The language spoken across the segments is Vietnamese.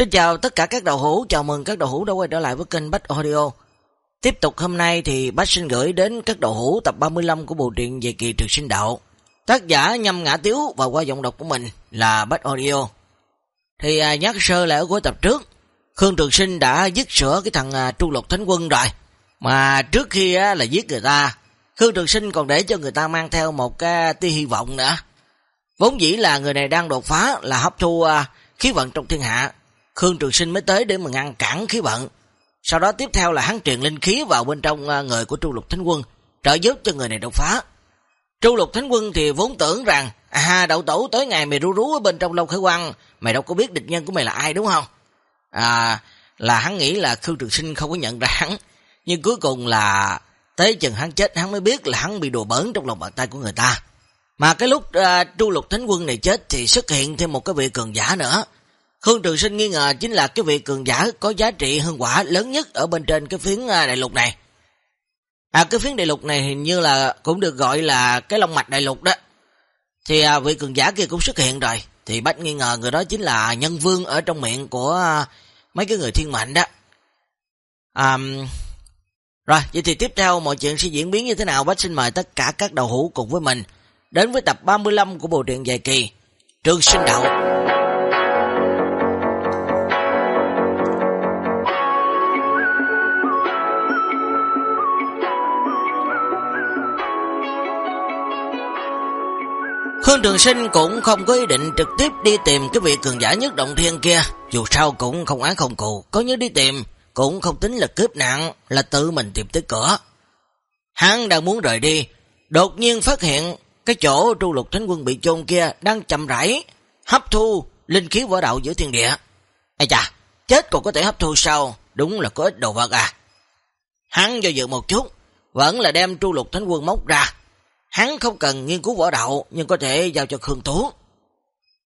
Xin chào tất cả các đầu hữu, chào mừng các đầu hữu đã quay trở lại với kênh Bách Audio. Tiếp tục hôm nay thì Bách xin gửi đến các đầu hữu tập 35 của bộ truyện về kỳ trường sinh đạo. Tác giả nhâm ngã tiếu và qua giọng đọc của mình là Bách Audio. Thì à, nhắc sơ lại ở cuối tập trước, Khương Trường Sinh đã dứt sửa cái thằng à, Tru Lục Thánh Quân rồi. Mà trước khi á, là giết người ta, Khương Trường Sinh còn để cho người ta mang theo một cái tia hy vọng nữa. Vốn dĩ là người này đang đột phá là hấp thu à, khí vận trong thiên hạ. Khương Trường Sinh mới tới để mà ngăn cản khí vận. Sau đó tiếp theo là hắn truyền linh khí vào bên trong à, người của Tru Lục Thánh Quân, trợ giúp cho người này đột phá. Tru Lục Thánh Quân thì vốn tưởng rằng, à đậu tổ tới ngày mày rú rú ở bên trong lâu khởi quăng, mày đâu có biết địch nhân của mày là ai đúng không? À, là hắn nghĩ là Khương Trường Sinh không có nhận ra hắn, nhưng cuối cùng là tới chừng hắn chết hắn mới biết là hắn bị đùa bỡn trong lòng bàn tay của người ta. Mà cái lúc uh, Tru Lục Thánh Quân này chết thì xuất hiện thêm một cái vị cường giả nữa. Khương Trường Sinh nghi ngờ chính là cái vị cường giả có giá trị hơn quả lớn nhất ở bên trên cái phiến à, đại lục này. À cái phiến đại lục này hình như là cũng được gọi là cái long mạch đại lục đó. Thì à, vị cường giả kia cũng xuất hiện rồi. Thì bách nghi ngờ người đó chính là nhân vương ở trong miệng của à, mấy cái người thiên mệnh đó. À, rồi, vậy thì tiếp theo mọi chuyện sẽ diễn biến như thế nào? Bách xin mời tất cả các đầu hữu cùng với mình đến với tập 35 của bộ truyện dài kỳ Trường Sinh Đạo. Khương Trường Sinh cũng không có ý định trực tiếp đi tìm cái vị cường giả nhất động thiên kia, dù sao cũng không án không cụ, có nhớ đi tìm, cũng không tính là cướp nặng, là tự mình tìm tới cửa. Hắn đang muốn rời đi, đột nhiên phát hiện cái chỗ tru lục thánh quân bị chôn kia đang chậm rãi hấp thu linh khí võ đạo giữa thiên địa. Ây chà, chết còn có thể hấp thu sao? Đúng là có ít đồ vật à. Hắn do dự một chút, vẫn là đem tru lục thánh quân móc ra. Hắn không cần nghiên cứu võ đạo, nhưng có thể giao cho Khương Tú.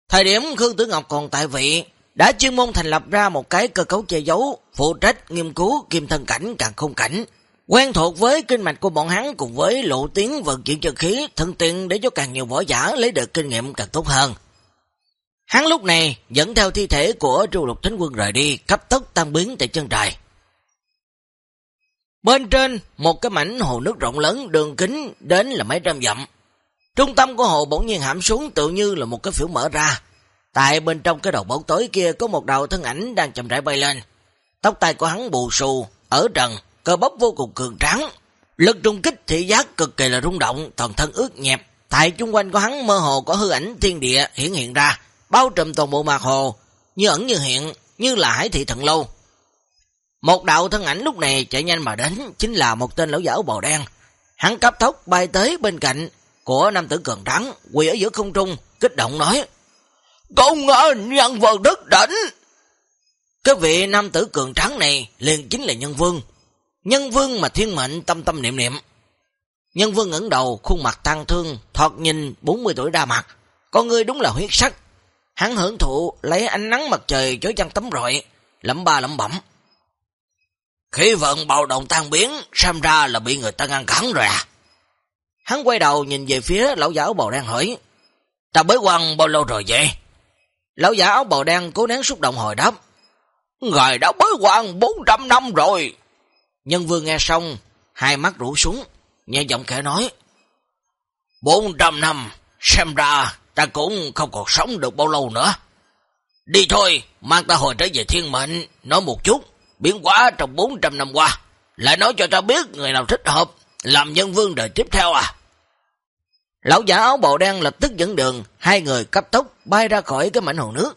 Thời điểm Khương Tử Ngọc còn tại vị, đã chuyên môn thành lập ra một cái cơ cấu che giấu, phụ trách nghiên cứu kim thân cảnh càng không cảnh, quen thuộc với kinh mạch của bọn hắn cùng với lộ tiến vận chuyển chân khí, thân tiện để cho càng nhiều võ giả lấy được kinh nghiệm càng tốt hơn. Hắn lúc này dẫn theo thi thể của tru lục thánh quân rời đi, cấp tốc tan biến tại chân trời. Bên trên, một cái mảnh hồ nước rộng lớn, đường kính đến là mấy trăm dặm. Trung tâm của hồ bỗng nhiên hãm xuống tự như là một cái phiểu mở ra. Tại bên trong cái đầu bóng tối kia có một đầu thân ảnh đang chậm rãi bay lên. Tóc tay của hắn bù xù, ở trần, cơ bắp vô cùng cường trắng. Lực trung kích thị giác cực kỳ là rung động, toàn thân ướt nhẹp. Tại chung quanh của hắn mơ hồ có hư ảnh thiên địa hiển hiện ra, bao trùm toàn bộ mạc hồ, như ẩn như hiện, như là hải thị thần lâu. Một đạo thân ảnh lúc này chạy nhanh mà đến, chính là một tên lão giả bò đen. Hắn cấp tốc bay tới bên cạnh của nam tử cường trắng, quỳ ở giữa không trung, kích động nói. Công ơn nhân vật đất đỉnh! Cái vị nam tử cường trắng này liền chính là nhân vương. Nhân vương mà thiên mệnh tâm tâm niệm niệm. Nhân vương ngẩng đầu, khuôn mặt tăng thương, thoạt nhìn 40 tuổi đa mặt. Con người đúng là huyết sắc. Hắn hưởng thụ lấy ánh nắng mặt trời chói chăn tấm rọi, lẩm ba lẩm bẩm. Khí vận bạo động tan biến, xem ra là bị người ta ngăn cản rồi à. Hắn quay đầu nhìn về phía lão giả áo bào đen hỏi, ta bế quan bao lâu rồi vậy? Lão giả áo bào đen cố nén xúc động hồi đáp, Ngài đã bế quan 400 năm rồi. Nhân vương nghe xong, hai mắt rủ xuống, nghe giọng kẻ nói, 400 năm, xem ra ta cũng không còn sống được bao lâu nữa. Đi thôi, mang ta hồi trở về thiên mệnh, nói một chút, biến hóa trong 400 năm qua, lại nói cho ta biết người nào thích hợp, làm nhân vương đời tiếp theo à. Lão giả áo bào đen lập tức dẫn đường, hai người cấp tốc bay ra khỏi cái mảnh hồ nước.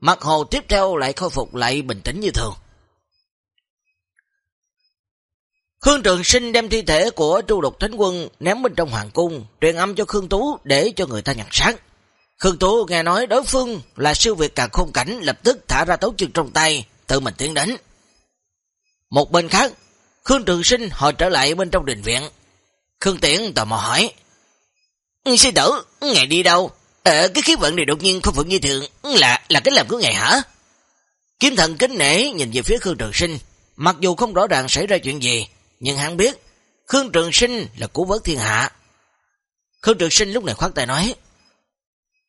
Mặt hồ tiếp theo lại khôi phục lại bình tĩnh như thường. Khương Trường Sinh đem thi thể của tru độc thánh quân ném bên trong hoàng cung, truyền âm cho Khương Tú để cho người ta nhận sáng Khương Tú nghe nói đối phương là siêu việt càng khôn cảnh, lập tức thả ra tấu chương trong tay, tự mình tiến đến. Một bên khác, Khương Trường Sinh hồi trở lại bên trong đình viện. Khương Tiễn tò mò hỏi, Sư tử, ngày đi đâu? Ờ, cái khí vận này đột nhiên không phận như thường, là là cái làm của ngày hả? Kiếm thần kính nể nhìn về phía Khương Trường Sinh, mặc dù không rõ ràng xảy ra chuyện gì, nhưng hắn biết Khương Trường Sinh là cứu vớt thiên hạ. Khương Trường Sinh lúc này khoát tay nói,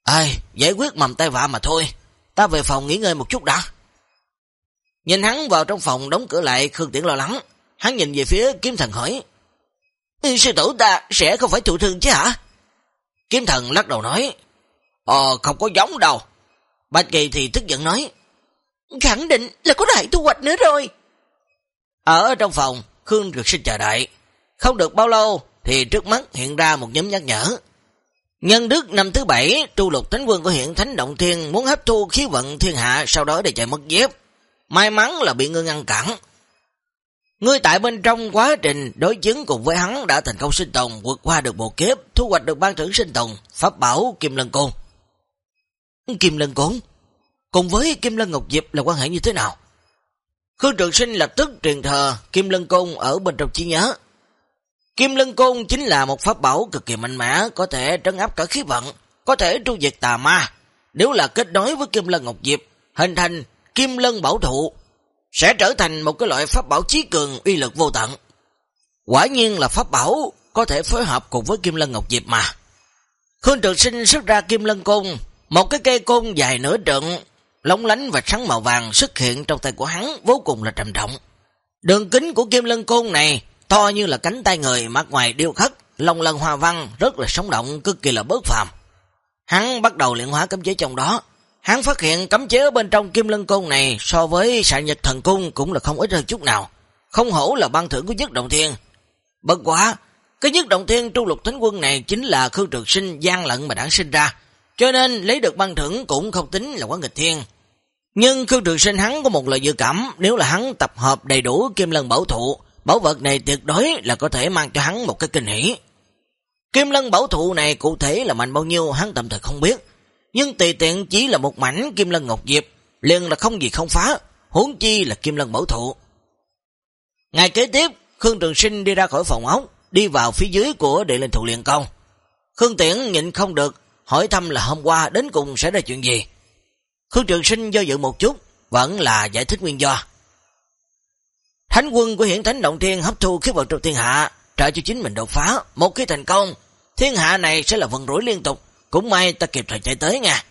Ê, giải quyết mầm tay vạ mà thôi, ta về phòng nghỉ ngơi một chút đã. Nhìn hắn vào trong phòng đóng cửa lại, Khương Tiễn lo lắng. Hắn nhìn về phía kiếm thần hỏi. Sư tử ta sẽ không phải thụ thương chứ hả? Kiếm thần lắc đầu nói. Ờ, không có giống đâu. Bạch Kỳ thì tức giận nói. Khẳng định là có đại thu hoạch nữa rồi. Ở trong phòng, Khương được sinh chờ đợi. Không được bao lâu thì trước mắt hiện ra một nhóm nhắc nhở. Nhân đức năm thứ bảy, tru lục thánh quân của hiện Thánh Động Thiên muốn hấp thu khí vận thiên hạ sau đó để chạy mất dép. May mắn là bị ngươi ngăn cản. Ngươi tại bên trong quá trình đối chứng cùng với hắn đã thành công sinh tồn, vượt qua được bộ kiếp, thu hoạch được ban thưởng sinh tồn, pháp bảo Kim Lân Côn. Kim Lân Côn? Cùng với Kim Lân Ngọc Diệp là quan hệ như thế nào? Khương Trường Sinh lập tức truyền thờ Kim Lân Côn ở bên trong trí nhớ. Kim Lân Côn chính là một pháp bảo cực kỳ mạnh mẽ, có thể trấn áp cả khí vận, có thể tru diệt tà ma. Nếu là kết nối với Kim Lân Ngọc Diệp, hình thành Kim Lân Bảo Thụ, sẽ trở thành một cái loại pháp bảo chí cường uy lực vô tận. Quả nhiên là pháp bảo có thể phối hợp cùng với Kim Lân Ngọc Diệp mà. Khương Trường Sinh xuất ra Kim Lân Côn, một cái cây côn dài nửa trận, lóng lánh và sáng màu vàng xuất hiện trong tay của hắn vô cùng là trầm trọng. Đường kính của Kim Lân Côn này to như là cánh tay người mặt ngoài điêu khắc, lông lân hoa văn rất là sống động, cực kỳ là bớt phàm. Hắn bắt đầu luyện hóa cấm chế trong đó. Hắn phát hiện cấm chế ở bên trong kim lân cung này so với sạ nhật thần cung cũng là không ít hơn chút nào. Không hổ là ban thưởng của nhất động thiên. Bất quá, cái nhất động thiên tru lục thánh quân này chính là khương trường sinh gian lận mà đã sinh ra. Cho nên lấy được ban thưởng cũng không tính là quá nghịch thiên. Nhưng khương trường sinh hắn có một lời dự cảm nếu là hắn tập hợp đầy đủ kim lân bảo thụ Bảo vật này tuyệt đối là có thể mang cho hắn một cái kinh hỷ. Kim lân bảo thụ này cụ thể là mạnh bao nhiêu hắn tạm thời không biết. Nhưng tùy tiện chỉ là một mảnh kim lân ngọc diệp, liền là không gì không phá, huống chi là kim lân bảo thụ. Ngày kế tiếp, Khương Trường Sinh đi ra khỏi phòng ống đi vào phía dưới của địa linh thụ liền công. Khương Tiễn nhịn không được, hỏi thăm là hôm qua đến cùng sẽ ra chuyện gì. Khương Trường Sinh do dự một chút, vẫn là giải thích nguyên do. Thánh quân của hiển thánh động thiên hấp thu khí vận trong thiên hạ, trợ cho chính mình đột phá. Một khi thành công, thiên hạ này sẽ là vận rủi liên tục. Cũng may ta kịp thời chạy tới nha.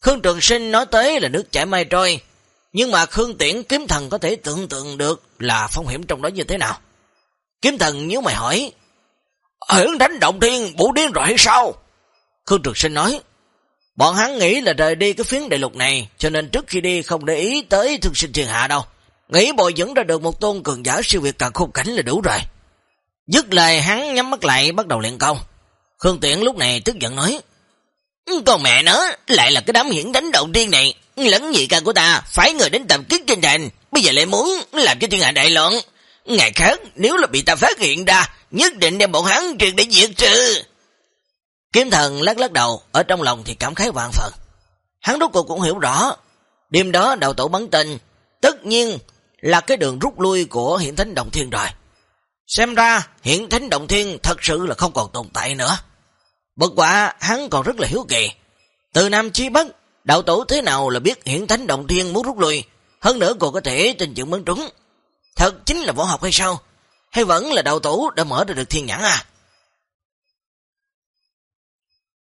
Khương Trường Sinh nói tới là nước chảy mây trôi. Nhưng mà Khương Tiễn kiếm thần có thể tưởng tượng được là phong hiểm trong đó như thế nào. Kiếm thần nhớ mày hỏi. Hiển đánh động thiên bụ điên rồi hay sao? Khương Trường Sinh nói. Bọn hắn nghĩ là rời đi cái phiến đại lục này, cho nên trước khi đi không để ý tới thương sinh thiên hạ đâu. Nghĩ bồi dẫn ra được một tôn cường giả siêu việt càng khung cảnh là đủ rồi. Dứt lời hắn nhắm mắt lại bắt đầu luyện công. Khương Tiễn lúc này tức giận nói. Con mẹ nó, lại là cái đám hiển đánh đầu tiên này. Lẫn nhị ca của ta, phải người đến tập kích trên thành. Bây giờ lại muốn làm cho thiên hạ đại loạn. Ngày khác, nếu là bị ta phát hiện ra, nhất định đem bọn hắn triệt để diệt trừ. Kiếm thần lắc lắc đầu, ở trong lòng thì cảm khái vạn phần. Hắn rốt cuộc cũng hiểu rõ. Đêm đó đầu tổ bắn tên, tất nhiên là cái đường rút lui của hiện thánh động thiên rồi. Xem ra hiện thánh động thiên thật sự là không còn tồn tại nữa. Bất quả hắn còn rất là hiếu kỳ. Từ Nam Chí Bắc, đạo tổ thế nào là biết hiện thánh động thiên muốn rút lui, hơn nữa còn có thể tình dựng bắn trúng. Thật chính là võ học hay sao? Hay vẫn là đạo tổ đã mở ra được thiên nhãn à?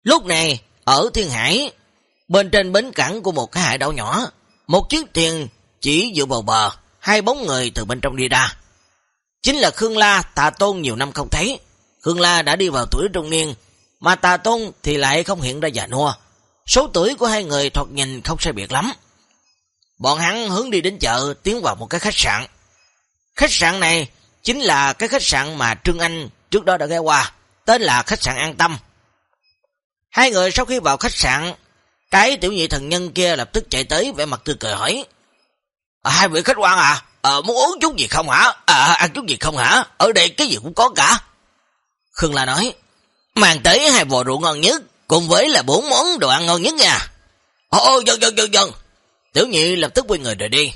Lúc này, ở Thiên Hải, bên trên bến cảng của một cái hải đảo nhỏ, một chiếc thuyền chỉ dựa vào bờ, hai bóng người từ bên trong đi ra. Chính là Khương La, Tà Tôn nhiều năm không thấy. Khương La đã đi vào tuổi trung niên, mà Tà Tôn thì lại không hiện ra già nua. Số tuổi của hai người thoạt nhìn không sai biệt lắm. Bọn hắn hướng đi đến chợ, tiến vào một cái khách sạn. Khách sạn này chính là cái khách sạn mà Trương Anh trước đó đã ghé qua, tên là khách sạn An Tâm. Hai người sau khi vào khách sạn, cái tiểu nhị thần nhân kia lập tức chạy tới vẻ mặt tươi cười hỏi. À, hai vị khách quan à, à, muốn uống chút gì không hả? À, ăn chút gì không hả? Ở đây cái gì cũng có cả. Khương La nói, mang tới hai vò rượu ngon nhất, cùng với là bốn món đồ ăn ngon nhất nha. ô dân dân dân dân. Tiểu nhị lập tức quay người rời đi.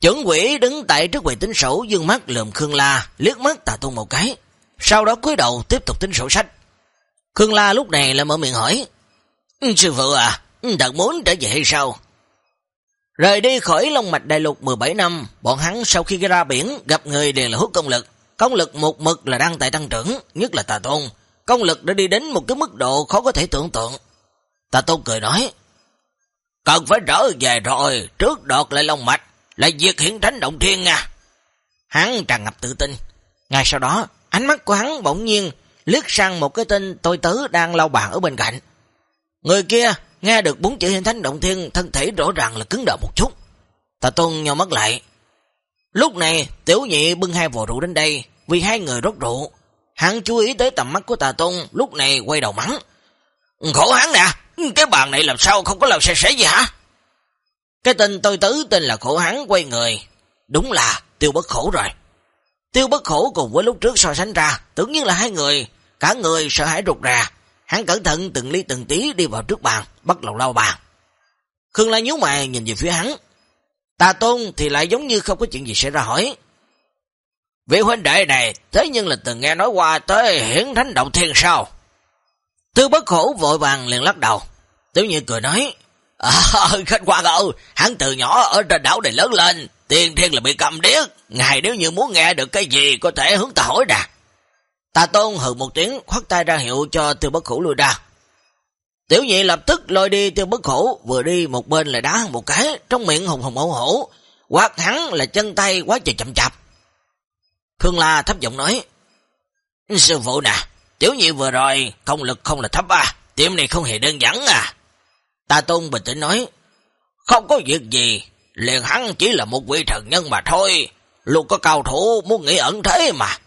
Chuẩn quỷ đứng tại trước quầy tính sổ dương mắt lườm Khương La, liếc mắt tà tôn một cái. Sau đó cúi đầu tiếp tục tính sổ sách. Khương La lúc này lại mở miệng hỏi. Sư phụ à, thật muốn trở về hay sao? Rời đi khỏi Long Mạch Đại Lục 17 năm, bọn hắn sau khi ra biển gặp người đều là hút công lực. Công lực một mực là đang tại tăng trưởng, nhất là Tà Tôn. Công lực đã đi đến một cái mức độ khó có thể tưởng tượng. Tà Tôn cười nói, Cần phải trở về rồi, trước đọt lại Long Mạch, là diệt hiển tránh động thiên nha. Hắn tràn ngập tự tin. Ngay sau đó, ánh mắt của hắn bỗng nhiên liếc sang một cái tên tôi tứ đang lau bàn ở bên cạnh. Người kia nghe được bốn chữ hình thánh động thiên, thân thể rõ ràng là cứng đờ một chút. Tà Tôn nhau mắt lại. Lúc này, tiểu nhị bưng hai vò rượu đến đây, vì hai người rót rượu. Hắn chú ý tới tầm mắt của Tà Tôn, lúc này quay đầu mắng. Khổ hắn nè, cái bàn này làm sao không có làm xe xế gì hả? Cái tên tôi tứ tên là khổ hắn quay người. Đúng là tiêu bất khổ rồi. Tiêu bất khổ cùng với lúc trước so sánh ra, tưởng như là hai người, cả người sợ hãi rụt rà. Hắn cẩn thận từng ly từng tí đi vào trước bàn, bắt đầu lau bàn. Khương Lai nhíu mày nhìn về phía hắn. Tà Tôn thì lại giống như không có chuyện gì xảy ra hỏi. Vị huynh đệ này, thế nhưng là từng nghe nói qua tới hiển thánh động thiên sao? Tư bất khổ vội vàng liền lắc đầu. Tiểu nhiên cười nói, À, khách quan ơi, hắn từ nhỏ ở trên đảo này lớn lên, tiên thiên là bị cầm điếc, ngài nếu như muốn nghe được cái gì có thể hướng ta hỏi nè. Tà tôn hừ một tiếng, khoát tay ra hiệu cho tiêu bất khổ lui ra. Tiểu nhị lập tức lôi đi tiêu bất khổ, vừa đi một bên lại đá một cái, trong miệng hùng hùng hổ hổ, quát hắn là chân tay quá trời chậm chạp. Khương La thấp giọng nói, Sư phụ nè, tiểu nhị vừa rồi, công lực không là thấp à, tiệm này không hề đơn giản à. Ta Tôn bình tĩnh nói, không có việc gì, liền hắn chỉ là một vị thần nhân mà thôi. Luôn có cao thủ muốn nghĩ ẩn thế mà,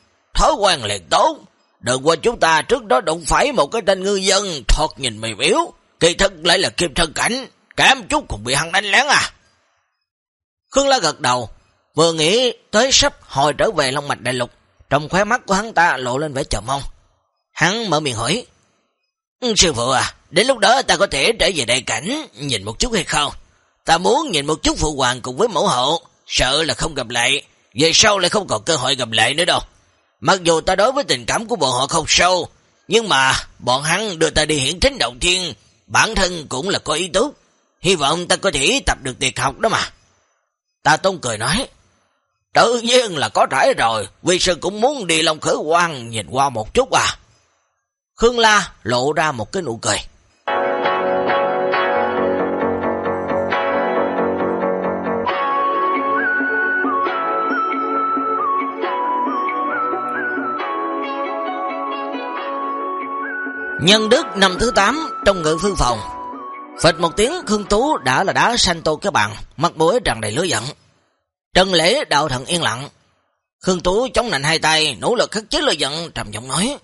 thói quen liền tốt. Đừng quên chúng ta trước đó đụng phải một cái tên ngư dân thoạt nhìn mềm yếu, kỳ thân lại là kim thân cảnh, cảm chút cũng bị hắn đánh lén à. Khương La gật đầu, vừa nghĩ tới sắp hồi trở về Long Mạch Đại Lục, trong khóe mắt của hắn ta lộ lên vẻ chờ mong. Hắn mở miệng hỏi, ừ, Sư phụ à, đến lúc đó ta có thể trở về đại cảnh, nhìn một chút hay không? Ta muốn nhìn một chút phụ hoàng cùng với mẫu hộ, sợ là không gặp lại, về sau lại không còn cơ hội gặp lại nữa đâu. Mặc dù ta đối với tình cảm của bọn họ không sâu, nhưng mà bọn hắn đưa ta đi hiển thính động thiên, bản thân cũng là có ý tốt. Hy vọng ta có thể tập được tiệc học đó mà. Ta tôn cười nói, tự nhiên là có trải rồi, vì sư cũng muốn đi Long Khởi quan nhìn qua một chút à. Khương La lộ ra một cái nụ cười. Nhân đức năm thứ 8 trong ngự phương phòng. Phịch một tiếng Khương Tú đã là đá xanh tô các bạn mặt mũi tràn đầy lửa giận. Trần lễ đạo thần yên lặng. Khương Tú chống nạnh hai tay, nỗ lực khắc chế lửa giận, trầm giọng nói.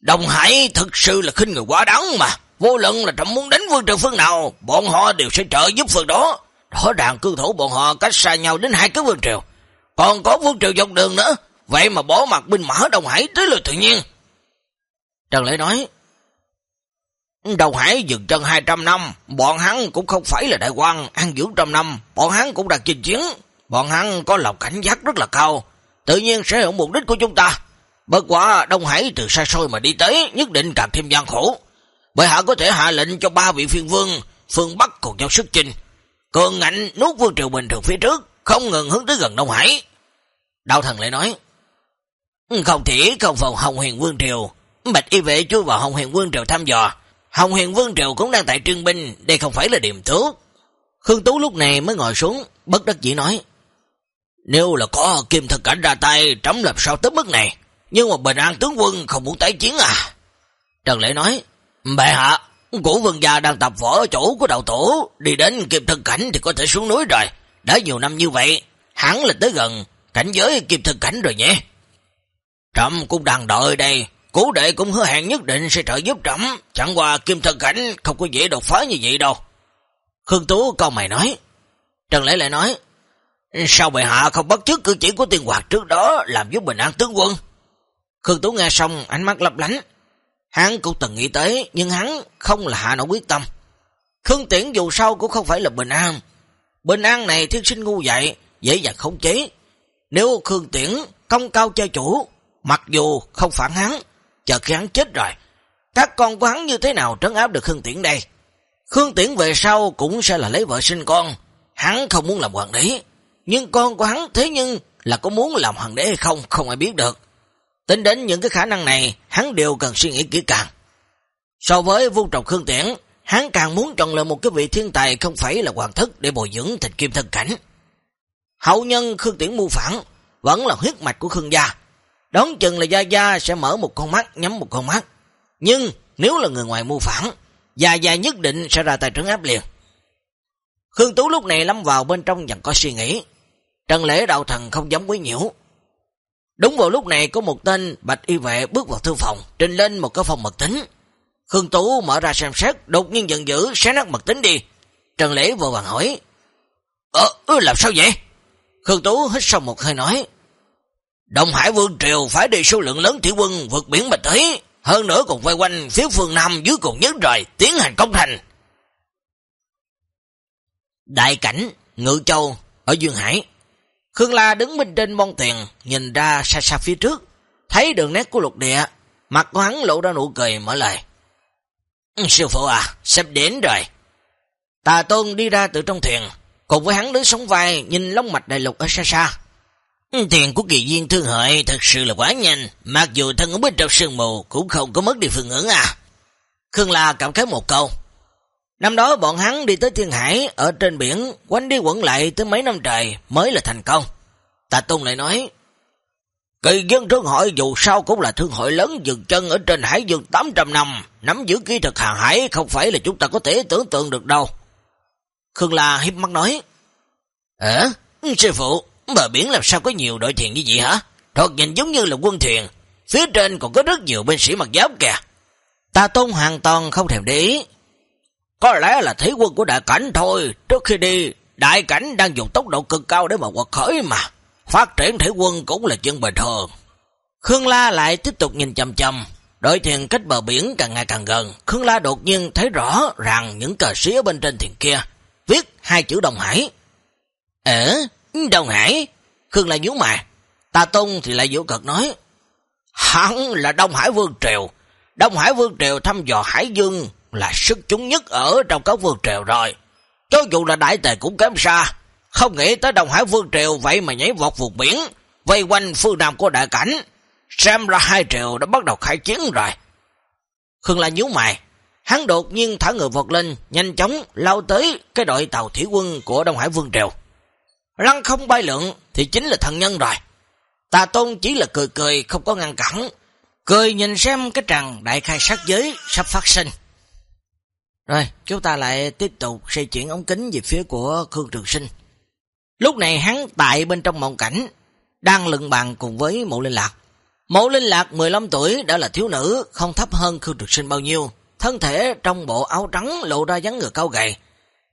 Đồng Hải thực sự là khinh người quá đáng mà. Vô luận là trọng muốn đánh vương triều phương nào, bọn họ đều sẽ trợ giúp phương đó. Rõ ràng cư thủ bọn họ cách xa nhau đến hai cái vương triều. Còn có vương triều dọc đường nữa. Vậy mà bỏ mặt binh mã Đồng Hải tới lời tự nhiên. Trần Lễ nói, Đầu Hải dừng chân 200 năm, bọn hắn cũng không phải là đại quan, ăn dưỡng trăm năm, bọn hắn cũng đã chinh chiến, bọn hắn có lòng cảnh giác rất là cao, tự nhiên sẽ hiểu mục đích của chúng ta. Bất quả Đông Hải từ xa xôi mà đi tới, nhất định càng thêm gian khổ. Bởi hạ có thể hạ lệnh cho ba vị phiên vương, phương Bắc còn giao sức chinh. Cường ngạnh nuốt vương triều bình thường phía trước, không ngừng hướng tới gần Đông Hải. Đạo thần lại nói, không thể không vào Hồng Huyền Vương Triều, Bạch Y Vệ chui vào Hồng Huyền Vương Triều thăm dò. Hồng Huyền Vương Triều cũng đang tại trương binh, đây không phải là điểm tốt. Khương Tú lúc này mới ngồi xuống, bất đắc dĩ nói, nếu là có kim thật cảnh ra tay, trống lập sao tới mức này? Nhưng mà bình an tướng quân không muốn tái chiến à? Trần Lễ nói, Bệ hạ, cổ vương gia đang tập võ ở chỗ của đầu tổ, đi đến kim thân cảnh thì có thể xuống núi rồi. Đã nhiều năm như vậy, hắn là tới gần cảnh giới kim thân cảnh rồi nhé. Trầm cũng đang đợi đây, cố đệ cũng hứa hẹn nhất định sẽ trợ giúp Trầm, chẳng qua kim thân cảnh không có dễ đột phá như vậy đâu. Khương Tú câu mày nói, Trần Lễ lại nói, sao bệ hạ không bắt chước cử chỉ của tiên hoạt trước đó làm giúp bình an tướng quân? Khương Tú nghe xong, ánh mắt lấp lánh. Hắn cũng từng nghĩ tới, nhưng hắn không là hạ nổi quyết tâm. Khương Tiễn dù sao cũng không phải là bình an. Bình an này thiên sinh ngu dại, dễ dàng khống chế. Nếu Khương Tiễn công cao cho chủ, mặc dù không phản hắn, chờ khi hắn chết rồi, các con của hắn như thế nào trấn áp được Khương Tiễn đây? Khương Tiễn về sau cũng sẽ là lấy vợ sinh con. Hắn không muốn làm hoàng đế, nhưng con của hắn thế nhưng là có muốn làm hoàng đế hay không, không ai biết được. Tính đến những cái khả năng này, hắn đều cần suy nghĩ kỹ càng. So với vô trọc Khương Tiễn, hắn càng muốn chọn lựa một cái vị thiên tài không phải là hoàng thất để bồi dưỡng thành kim thân cảnh. hậu nhân Khương Tiễn mưu phản, vẫn là huyết mạch của Khương gia. Đón chừng là Gia Gia sẽ mở một con mắt, nhắm một con mắt. Nhưng nếu là người ngoài mưu phản, Gia Gia nhất định sẽ ra tay trấn áp liền. Khương Tú lúc này lâm vào bên trong dần có suy nghĩ. Trần lễ đạo thần không dám quý nhiễu. Đúng vào lúc này có một tên bạch y vệ bước vào thư phòng, trình lên một cái phòng mật tính. Khương Tú mở ra xem xét, đột nhiên giận dữ, xé nát mật tính đi. Trần lễ vừa vàng hỏi. Ờ, làm sao vậy? Khương Tú hít sâu một hơi nói. Đồng Hải Vương Triều phải đi số lượng lớn thủy quân vượt biển mà tới, hơn nữa còn vây quanh phía phương Nam dưới cùng nhất rồi, tiến hành công thành. Đại cảnh, Ngự Châu, ở Dương Hải. Khương La đứng bên trên bon tiền, nhìn ra xa xa phía trước, thấy đường nét của lục địa, mặt của hắn lộ ra nụ cười mở lời. Ừ, sư phụ à, sắp đến rồi. Tà Tôn đi ra từ trong thuyền, cùng với hắn đứng sống vai, nhìn lông mạch đại lục ở xa xa. Tiền của kỳ viên thương hợi thật sự là quá nhanh, mặc dù thân ở bên trong sương mù cũng không có mất đi phương hướng à. Khương La cảm khái một câu. Năm đó bọn hắn đi tới Thiên Hải, ở trên biển, quanh đi quẩn lại tới mấy năm trời mới là thành công. Tạ Tôn lại nói, Kỳ dân thương hội dù sao cũng là thương hội lớn dừng chân ở trên hải dương 800 năm, nắm giữ kỹ thuật hàng hải không phải là chúng ta có thể tưởng tượng được đâu. Khương La hiếp mắt nói, Ờ, sư phụ, bờ biển làm sao có nhiều đội thuyền như vậy hả? Thoạt nhìn giống như là quân thuyền, phía trên còn có rất nhiều binh sĩ mặc giáp kìa. Ta tôn hoàn toàn không thèm để ý. Có lẽ là thấy quân của đại cảnh thôi, trước khi đi, đại cảnh đang dùng tốc độ cực cao để mà quật khởi mà. Phát triển thể quân cũng là chuyện bình thường. Khương La lại tiếp tục nhìn chầm chầm, đội thuyền cách bờ biển càng ngày càng gần. Khương La đột nhiên thấy rõ rằng những cờ sĩ ở bên trên thuyền kia viết hai chữ Đồng Hải. Ờ, Đồng Hải? Khương là nhú mà. Ta Tông thì lại dữ cật nói. Hắn là Đông Hải Vương Triều. Đông Hải Vương Triều thăm dò Hải Dương là sức chúng nhất ở trong các vương triều rồi. Cho dù là đại tề cũng kém xa. Không nghĩ tới Đông Hải Vương Triều vậy mà nhảy vọt vùng biển, vây quanh phương Nam của đại cảnh. Xem ra hai triều đã bắt đầu khai chiến rồi. Khương La nhú mày. Hắn đột nhiên thả người vọt lên, nhanh chóng lao tới cái đội tàu thủy quân của Đông Hải Vương Triều. Lăng không bay lượng thì chính là thần nhân rồi. Tà Tôn chỉ là cười cười không có ngăn cản. Cười nhìn xem cái tràng đại khai sát giới sắp phát sinh. Rồi, chúng ta lại tiếp tục xây chuyển ống kính về phía của Khương Trường Sinh. Lúc này hắn tại bên trong mộng cảnh, đang lừng bàn cùng với mộ linh lạc. Mộ linh lạc 15 tuổi đã là thiếu nữ, không thấp hơn Khương Trường Sinh bao nhiêu. Thân thể trong bộ áo trắng lộ ra dáng người cao gầy.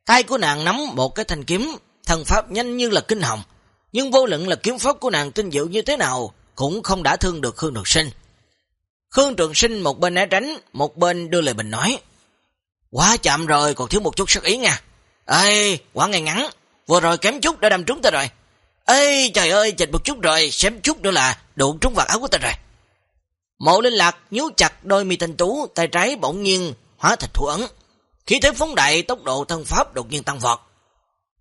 Tay của nàng nắm một cái thanh kiếm, thần pháp nhanh như là kinh hồng. Nhưng vô luận là kiếm pháp của nàng tinh diệu như thế nào, cũng không đã thương được Khương Trường Sinh. Khương Trường Sinh một bên né tránh, một bên đưa lời bình nói. Quá chậm rồi, còn thiếu một chút sắc ý nha. Ê, quá ngày ngắn, vừa rồi kém chút đã đâm trúng ta rồi. Ê, trời ơi, chịch một chút rồi, xém chút nữa là đụng trúng vạt áo của ta rồi. Mộ linh lạc nhú chặt đôi mi thanh tú, tay trái bỗng nhiên hóa thịt thủ ấn. Khi thế phóng đại, tốc độ thân pháp đột nhiên tăng vọt.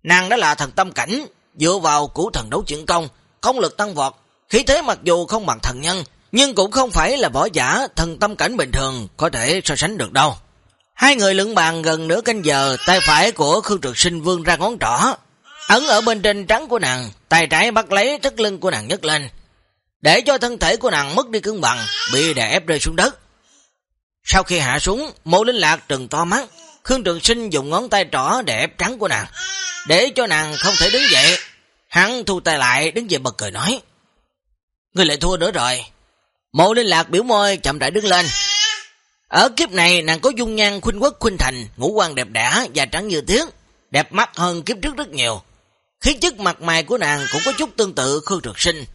Nàng đã là thần tâm cảnh, dựa vào củ thần đấu chuyển công, công lực tăng vọt. Khí thế mặc dù không bằng thần nhân, nhưng cũng không phải là võ giả thần tâm cảnh bình thường có thể so sánh được đâu. Hai người lưỡng bàn gần nửa canh giờ, tay phải của Khương Trực Sinh vương ra ngón trỏ. Ấn ở bên trên trắng của nàng, tay trái bắt lấy thất lưng của nàng nhấc lên. Để cho thân thể của nàng mất đi cân bằng, bị đè ép rơi xuống đất. Sau khi hạ xuống, mộ linh lạc trừng to mắt, Khương Trường Sinh dùng ngón tay trỏ để ép trắng của nàng, để cho nàng không thể đứng dậy. Hắn thu tay lại, đứng dậy bật cười nói. Người lại thua nữa rồi. Mộ linh lạc biểu môi, chậm rãi đứng lên. Ở kiếp này, nàng có dung nhan khuynh quốc khuynh thành, ngũ quan đẹp đẽ và trắng như tiếng, đẹp mắt hơn kiếp trước rất nhiều. Khí chất mặt mày của nàng cũng có chút tương tự Khương Trực Sinh,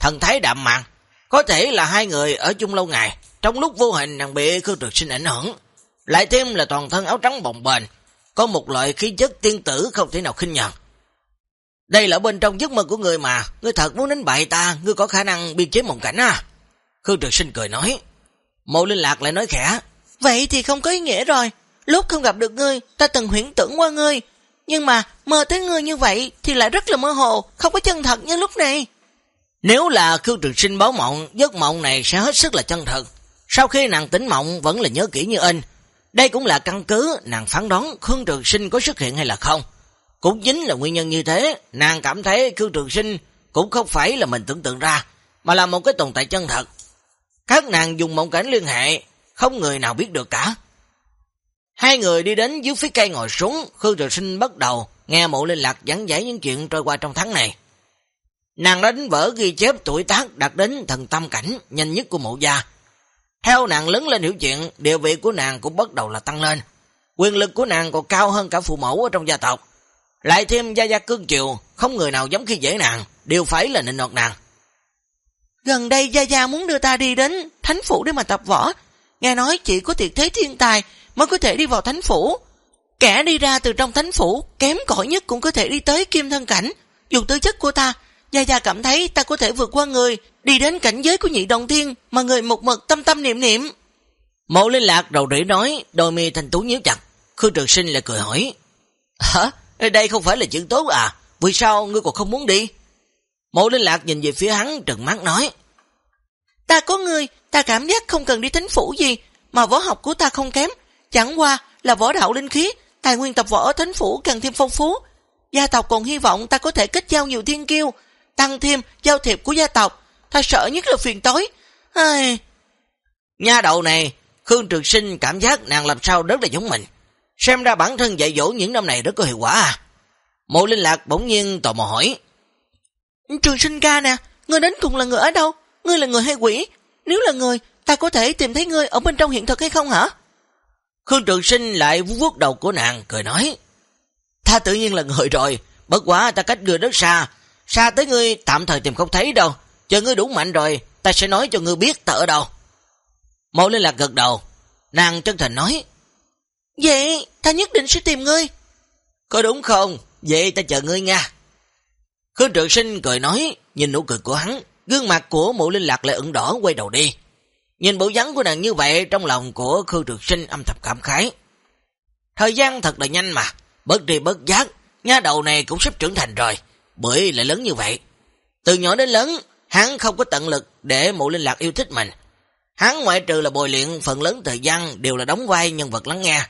thần thái đạm mạc. Có thể là hai người ở chung lâu ngày, trong lúc vô hình nàng bị Khương Trực Sinh ảnh hưởng. Lại thêm là toàn thân áo trắng bồng bềnh, có một loại khí chất tiên tử không thể nào khinh nhận. Đây là bên trong giấc mơ của người mà, ngươi thật muốn đánh bại ta, ngươi có khả năng biên chế mộng cảnh à? Khương Trực Sinh cười nói. Mộ Linh Lạc lại nói khẽ, vậy thì không có ý nghĩa rồi. Lúc không gặp được ngươi, ta từng huyễn tưởng qua ngươi, nhưng mà mơ thấy ngươi như vậy thì lại rất là mơ hồ, không có chân thật như lúc này. Nếu là Khương Trường Sinh báo mộng, giấc mộng này sẽ hết sức là chân thật. Sau khi nàng tỉnh mộng vẫn là nhớ kỹ như in. Đây cũng là căn cứ nàng phán đoán Khương Trường Sinh có xuất hiện hay là không. Cũng chính là nguyên nhân như thế, nàng cảm thấy Khương Trường Sinh cũng không phải là mình tưởng tượng ra, mà là một cái tồn tại chân thật. Các nàng dùng mộng cảnh liên hệ, không người nào biết được cả. Hai người đi đến dưới phía cây ngồi xuống, Khương Trường Sinh bắt đầu nghe mộ liên lạc dẫn giải những chuyện trôi qua trong tháng này. Nàng đánh vỡ ghi chép tuổi tác đạt đến thần tâm cảnh nhanh nhất của mộ gia. Theo nàng lớn lên hiểu chuyện, địa vị của nàng cũng bắt đầu là tăng lên. Quyền lực của nàng còn cao hơn cả phụ mẫu ở trong gia tộc. Lại thêm gia gia cương triều, không người nào giống khi dễ nàng, đều phải là nịnh nọt nàng. Gần đây Gia Gia muốn đưa ta đi đến thánh phủ để mà tập võ. Nghe nói chỉ có tiệt thế thiên tài mới có thể đi vào thánh phủ. Kẻ đi ra từ trong thánh phủ, kém cỏi nhất cũng có thể đi tới kim thân cảnh. Dùng tư chất của ta, Gia Gia cảm thấy ta có thể vượt qua người, đi đến cảnh giới của nhị đồng thiên mà người một mực tâm tâm niệm niệm. Mộ linh lạc đầu rỉ nói, đôi mi thành tú nhíu chặt. Khương Trường Sinh lại cười hỏi. Hả? Đây không phải là chuyện tốt à? Vì sao ngươi còn không muốn đi? Mộ linh lạc nhìn về phía hắn trừng mắt nói. Ta có người, ta cảm giác không cần đi thánh phủ gì, mà võ học của ta không kém. Chẳng qua là võ đạo linh khí, tài nguyên tập võ ở thánh phủ càng thêm phong phú. Gia tộc còn hy vọng ta có thể kết giao nhiều thiên kiêu, tăng thêm giao thiệp của gia tộc. Ta sợ nhất là phiền tối. Ai... Nha đầu này, Khương Trường Sinh cảm giác nàng làm sao rất là giống mình. Xem ra bản thân dạy dỗ những năm này rất có hiệu quả à. Mộ Linh Lạc bỗng nhiên tò mò hỏi. Trường Sinh ca nè, ngươi đến cùng là người ở đâu? Ngươi là người hay quỷ? Nếu là người, ta có thể tìm thấy ngươi ở bên trong hiện thực hay không hả? Khương Trường Sinh lại vuốt vuốt đầu của nàng, cười nói. Ta tự nhiên là người rồi, bất quá ta cách người rất xa, xa tới ngươi tạm thời tìm không thấy đâu, chờ ngươi đủ mạnh rồi, ta sẽ nói cho ngươi biết ta ở đâu. Mộ Linh Lạc gật đầu, nàng chân thành nói. Vậy, ta nhất định sẽ tìm ngươi. Có đúng không? Vậy ta chờ ngươi nha. Khương Trường Sinh cười nói, nhìn nụ cười của hắn, gương mặt của mộ linh lạc lại ửng đỏ quay đầu đi. Nhìn bộ dáng của nàng như vậy trong lòng của Khương Trường Sinh âm thầm cảm khái. Thời gian thật là nhanh mà, bất đi bất giác, nha đầu này cũng sắp trưởng thành rồi, bởi lại lớn như vậy. Từ nhỏ đến lớn, hắn không có tận lực để mụ linh lạc yêu thích mình. Hắn ngoại trừ là bồi luyện phần lớn thời gian đều là đóng vai nhân vật lắng nghe.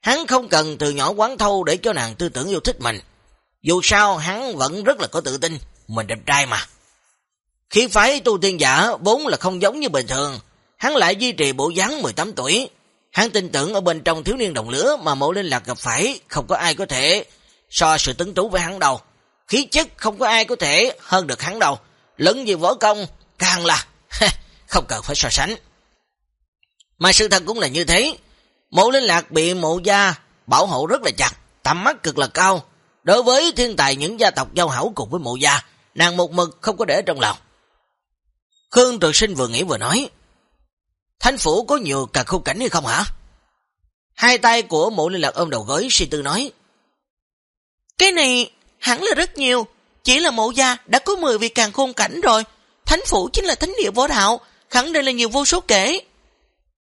Hắn không cần từ nhỏ quán thâu để cho nàng tư tưởng yêu thích mình. Dù sao hắn vẫn rất là có tự tin, mình đẹp trai mà. Khi phái tu tiên giả vốn là không giống như bình thường, hắn lại duy trì bộ dáng 18 tuổi. Hắn tin tưởng ở bên trong thiếu niên đồng lửa mà mộ linh lạc gặp phải, không có ai có thể so sự tấn tú với hắn đâu. Khí chất không có ai có thể hơn được hắn đâu. Lẫn về võ công, càng là không cần phải so sánh. Mà sự thật cũng là như thế. Mộ linh lạc bị mộ gia bảo hộ rất là chặt, tầm mắt cực là cao. Đối với thiên tài những gia tộc giao hảo cùng với mộ gia, nàng một mực không có để trong lòng. Khương trực Sinh vừa nghĩ vừa nói, Thánh phủ có nhiều cả khung cảnh hay không hả? Hai tay của mộ linh lạc ôm đầu gối suy tư nói, Cái này hẳn là rất nhiều, chỉ là mộ gia đã có 10 vị càng khôn cảnh rồi, thánh phủ chính là thánh địa võ đạo, khẳng định là nhiều vô số kể.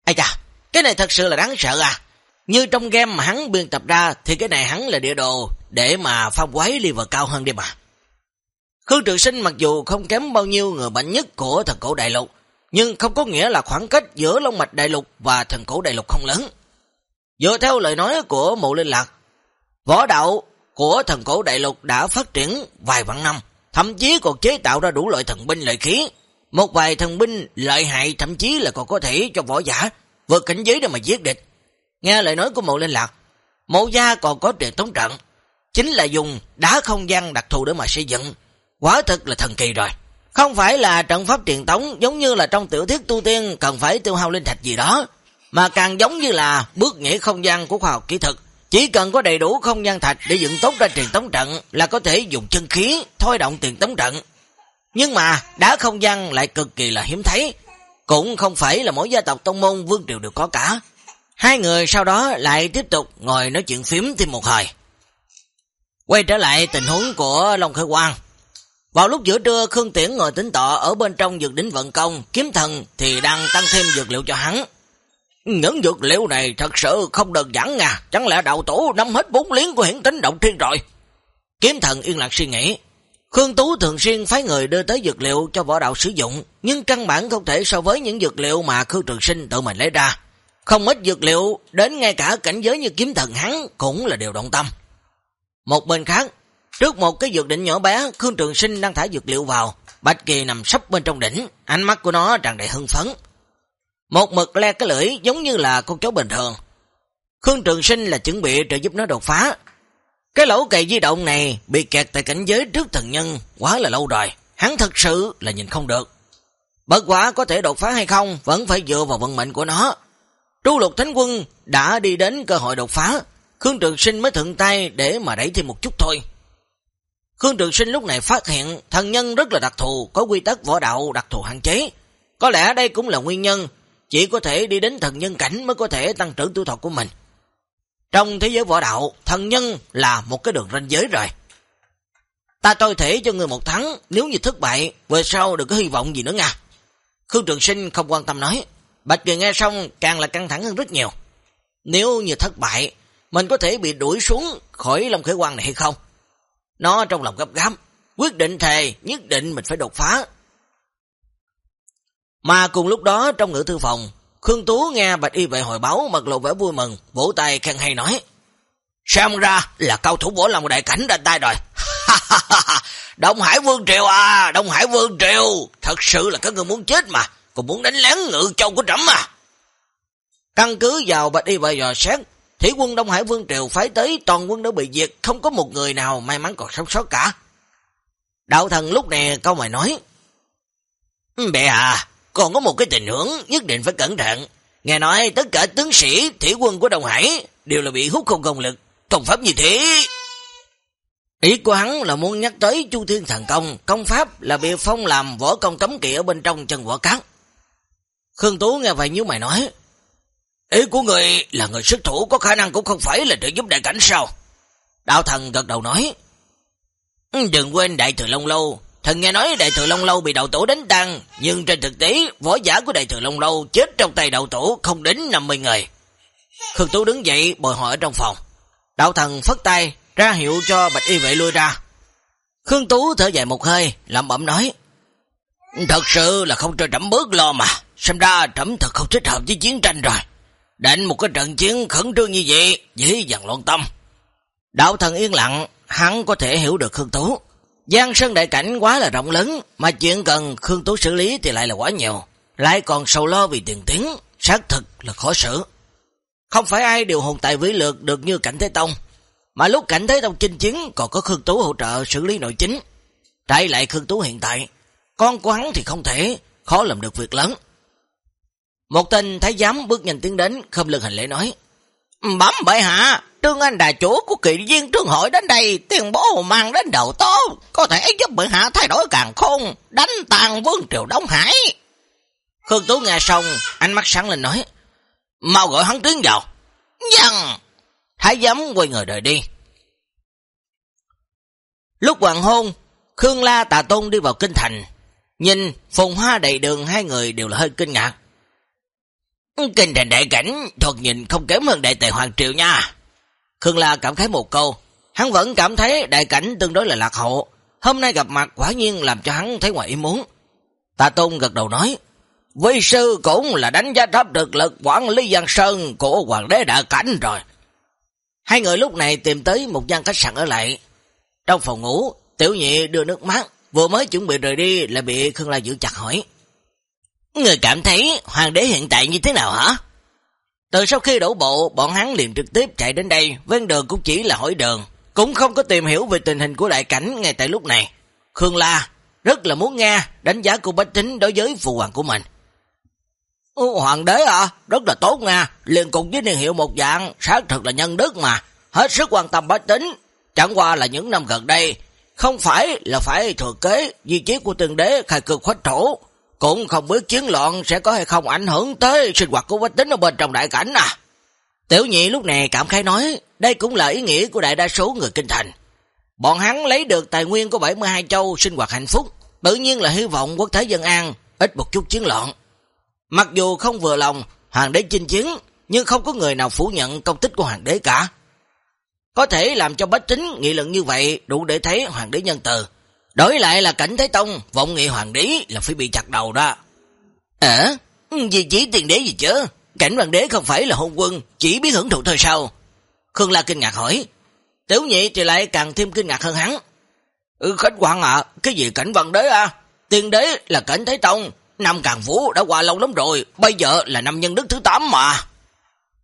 Ây da, cái này thật sự là đáng sợ à. Như trong game mà hắn biên tập ra thì cái này hắn là địa đồ để mà phong quái level cao hơn đi mà. Khương Trường Sinh mặc dù không kém bao nhiêu người mạnh nhất của thần cổ đại lục, nhưng không có nghĩa là khoảng cách giữa Long Mạch đại lục và thần cổ đại lục không lớn. Dựa theo lời nói của mụ linh lạc, võ đạo của thần cổ đại lục đã phát triển vài vạn năm, thậm chí còn chế tạo ra đủ loại thần binh lợi khí. Một vài thần binh lợi hại thậm chí là còn có thể cho võ giả vượt cảnh giới để mà giết địch. Nghe lời nói của mộ linh lạc, mộ gia còn có truyền tống trận, chính là dùng đá không gian đặc thù để mà xây dựng. Quả thực là thần kỳ rồi. Không phải là trận pháp truyền tống giống như là trong tiểu thuyết tu tiên cần phải tiêu hao linh thạch gì đó, mà càng giống như là bước nhảy không gian của khoa học kỹ thuật. Chỉ cần có đầy đủ không gian thạch để dựng tốt ra truyền tống trận là có thể dùng chân khí thôi động truyền tống trận. Nhưng mà đá không gian lại cực kỳ là hiếm thấy, cũng không phải là mỗi gia tộc tông môn vương triều đều có cả. Hai người sau đó lại tiếp tục ngồi nói chuyện phím thêm một hồi. Quay trở lại tình huống của Long Khởi Quang. Vào lúc giữa trưa, Khương Tiễn ngồi tính tọa ở bên trong dược đỉnh vận công, kiếm thần thì đang tăng thêm dược liệu cho hắn. Những dược liệu này thật sự không đơn giản nha, chẳng lẽ đạo tổ nắm hết bốn liếng của hiển tính động thiên rồi. Kiếm thần yên lặng suy nghĩ. Khương Tú thường xuyên phái người đưa tới dược liệu cho võ đạo sử dụng, nhưng căn bản không thể so với những dược liệu mà Khương Trường Sinh tự mình lấy ra. Không ít dược liệu, đến ngay cả cảnh giới như kiếm thần hắn cũng là điều động tâm. Một bên khác, trước một cái dược đỉnh nhỏ bé, Khương Trường Sinh đang thả dược liệu vào. Bạch Kỳ nằm sắp bên trong đỉnh, ánh mắt của nó tràn đầy hưng phấn. Một mực le cái lưỡi giống như là con chó bình thường. Khương Trường Sinh là chuẩn bị trợ giúp nó đột phá. Cái lỗ cày di động này bị kẹt tại cảnh giới trước thần nhân quá là lâu rồi. Hắn thật sự là nhìn không được. Bất quả có thể đột phá hay không vẫn phải dựa vào vận mệnh của nó. Tru lục thánh quân đã đi đến cơ hội đột phá. Khương Trường Sinh mới thượng tay để mà đẩy thêm một chút thôi. Khương Trường Sinh lúc này phát hiện thần nhân rất là đặc thù, có quy tắc võ đạo đặc thù hạn chế. Có lẽ đây cũng là nguyên nhân, chỉ có thể đi đến thần nhân cảnh mới có thể tăng trưởng tuổi thọ của mình. Trong thế giới võ đạo, thần nhân là một cái đường ranh giới rồi. Ta tôi thể cho người một thắng, nếu như thất bại, về sau đừng có hy vọng gì nữa nha. Khương Trường Sinh không quan tâm nói, Bạch Kỳ nghe xong càng là căng thẳng hơn rất nhiều. Nếu như thất bại, mình có thể bị đuổi xuống khỏi Long Khởi quan này hay không? Nó trong lòng gấp gáp, quyết định thề, nhất định mình phải đột phá. Mà cùng lúc đó trong ngữ thư phòng, Khương Tú nghe Bạch Y vệ hồi báo mật lộ vẻ vui mừng, vỗ tay khen hay nói. Xem ra là cao thủ võ lòng đại cảnh ra tay rồi. Đông Hải Vương Triều à, Đông Hải Vương Triều, thật sự là các người muốn chết mà, còn muốn đánh lén ngự châu của trẫm mà. Căn cứ vào Bạch Y vệ dò xét, Thủy quân Đông Hải Vương Triều phái tới toàn quân đã bị diệt, không có một người nào may mắn còn sống sót cả. Đạo thần lúc này câu mày nói, Bệ à, còn có một cái tình huống nhất định phải cẩn thận. Nghe nói tất cả tướng sĩ, thủy quân của Đông Hải đều là bị hút không công lực, công pháp như thế. Ý của hắn là muốn nhắc tới Chu Thiên Thần Công, công pháp là bị phong làm võ công cấm kỵ ở bên trong chân võ cát. Khương Tú nghe vậy như mày nói, Ý của người là người sức thủ có khả năng cũng không phải là trợ giúp đại cảnh sao? Đạo thần gật đầu nói, ừ, Đừng quên đại thừa Long Lâu, thần nghe nói đại thừa Long Lâu bị đầu tổ đánh tăng, nhưng trên thực tế, võ giả của đại thừa Long Lâu chết trong tay đầu tổ không đến 50 người. Khương Tú đứng dậy bồi hỏi ở trong phòng. Đạo thần phất tay, ra hiệu cho bạch y vệ lui ra. Khương Tú thở dài một hơi, lẩm bẩm nói, Thật sự là không cho trẫm bớt lo mà, xem ra trẫm thật không thích hợp với chiến tranh rồi. Đánh một cái trận chiến khẩn trương như vậy, dễ dàng loạn tâm. Đạo thần yên lặng, hắn có thể hiểu được Khương Tú. Giang sơn đại cảnh quá là rộng lớn, mà chuyện cần Khương Tú xử lý thì lại là quá nhiều. Lại còn sầu lo vì tiền tiếng, xác thực là khó xử. Không phải ai đều hồn tài vĩ lược được như Cảnh Thế Tông, mà lúc Cảnh Thế Tông chinh chiến còn có Khương Tú hỗ trợ xử lý nội chính. Trái lại Khương Tú hiện tại, con của hắn thì không thể, khó làm được việc lớn. Một tên thái giám bước nhanh tiến đến, không lưng hành lễ nói. Bấm bệ hạ, Trương Anh đà chủ của kỳ viên trương hội đến đây, tiền bố mang đến đầu tố, có thể giúp bệ hạ thay đổi càng khôn, đánh tàn vương triều Đông Hải. Khương Tú nghe xong, ánh mắt sáng lên nói. Mau gọi hắn tiến vào. Dân! Thái giám quay người đợi đi. Lúc hoàng hôn, Khương La Tà Tôn đi vào kinh thành. Nhìn phùng hoa đầy đường hai người đều là hơi kinh ngạc. Kinh thành đại cảnh thuật nhìn không kém hơn đại tề Hoàng Triều nha. Khương La cảm thấy một câu, hắn vẫn cảm thấy đại cảnh tương đối là lạc hậu. Hôm nay gặp mặt quả nhiên làm cho hắn thấy ngoài ý muốn. Tà Tôn gật đầu nói, Vi sư cũng là đánh giá thấp được lực quản lý Giang Sơn của Hoàng đế đại cảnh rồi. Hai người lúc này tìm tới một gian khách sạn ở lại. Trong phòng ngủ, tiểu nhị đưa nước mát, vừa mới chuẩn bị rời đi là bị Khương La giữ chặt hỏi. Người cảm thấy hoàng đế hiện tại như thế nào hả? Từ sau khi đổ bộ, bọn hắn liền trực tiếp chạy đến đây, ven đường cũng chỉ là hỏi đường, cũng không có tìm hiểu về tình hình của đại cảnh ngay tại lúc này. Khương La rất là muốn nghe đánh giá của Bách Tính đối với phụ hoàng của mình. Hoàng đế à, rất là tốt nha, liền cùng với niên hiệu một dạng, xác thực là nhân đức mà, hết sức quan tâm Bách Tính, chẳng qua là những năm gần đây, không phải là phải thừa kế di trí của từng đế khai cực khoách trổ, cũng không biết chiến loạn sẽ có hay không ảnh hưởng tới sinh hoạt của bách tính ở bên trong đại cảnh à. Tiểu nhị lúc này cảm khai nói, đây cũng là ý nghĩa của đại đa số người kinh thành. Bọn hắn lấy được tài nguyên của 72 châu sinh hoạt hạnh phúc, tự nhiên là hy vọng quốc thế dân an, ít một chút chiến loạn. Mặc dù không vừa lòng hoàng đế chinh chiến, nhưng không có người nào phủ nhận công tích của hoàng đế cả. Có thể làm cho bách tính nghị luận như vậy đủ để thấy hoàng đế nhân từ. Đổi lại là cảnh Thái Tông, vọng nghị hoàng đế là phải bị chặt đầu đó. Ờ, gì chỉ tiền đế gì chứ? Cảnh hoàng đế không phải là hôn quân, chỉ biết hưởng thụ thôi sao? Khương La kinh ngạc hỏi. Tiểu nhị thì lại càng thêm kinh ngạc hơn hắn. Ừ, khách quan ạ, cái gì cảnh văn đế à? Tiên đế là cảnh Thái Tông, năm càng vũ đã qua lâu lắm rồi, bây giờ là năm nhân đức thứ 8 mà.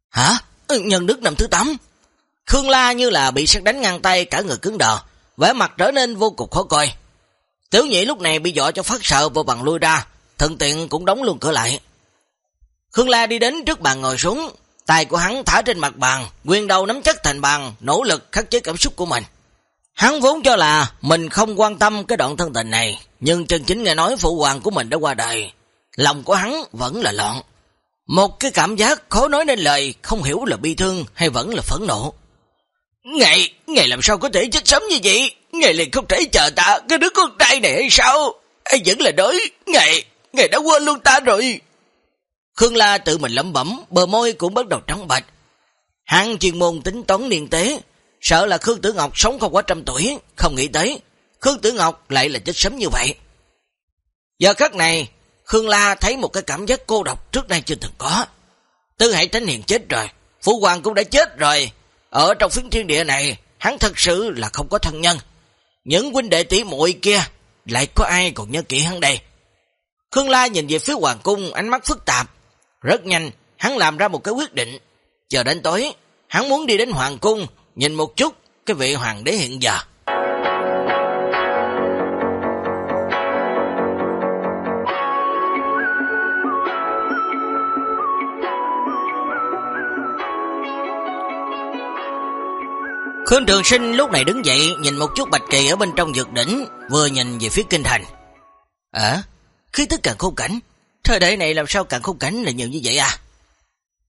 Hả? Ừ, nhân đức năm thứ 8? Khương La như là bị sát đánh ngang tay cả người cứng đờ, vẻ mặt trở nên vô cùng khó coi. Tiểu nhị lúc này bị dọa cho phát sợ vô bằng lui ra, thần tiện cũng đóng luôn cửa lại. Khương La đi đến trước bàn ngồi xuống, tay của hắn thả trên mặt bàn, quyền đầu nắm chắc thành bàn, nỗ lực khắc chế cảm xúc của mình. Hắn vốn cho là mình không quan tâm cái đoạn thân tình này, nhưng chân chính nghe nói phụ hoàng của mình đã qua đời. Lòng của hắn vẫn là loạn. Một cái cảm giác khó nói nên lời, không hiểu là bi thương hay vẫn là phẫn nộ. Ngày, ngày làm sao có thể chết sớm như vậy? Ngày liền không thể chờ ta, cái đứa con trai này hay sao? Ai vẫn là đối, ngày, ngày đã quên luôn ta rồi. Khương La tự mình lẩm bẩm, bờ môi cũng bắt đầu trắng bạch. Hắn chuyên môn tính toán niên tế, sợ là Khương Tử Ngọc sống không quá trăm tuổi, không nghĩ tới, Khương Tử Ngọc lại là chết sớm như vậy. Giờ khắc này, Khương La thấy một cái cảm giác cô độc trước nay chưa từng có. Tư Hải Thánh Hiền chết rồi, phú Hoàng cũng đã chết rồi, ở trong phiến thiên địa này, hắn thật sự là không có thân nhân. Những huynh đệ tỷ muội kia, lại có ai còn nhớ kỹ hắn đây? Khương La nhìn về phía Hoàng Cung, ánh mắt phức tạp. Rất nhanh, hắn làm ra một cái quyết định. Chờ đến tối, hắn muốn đi đến Hoàng Cung, nhìn một chút cái vị Hoàng đế hiện giờ. Khương Trường Sinh lúc này đứng dậy nhìn một chút Bạch Kỳ ở bên trong dược đỉnh, vừa nhìn về phía kinh thành. À, khí tức càng khung cảnh, thời đại này làm sao càng khung cảnh là nhiều như vậy à?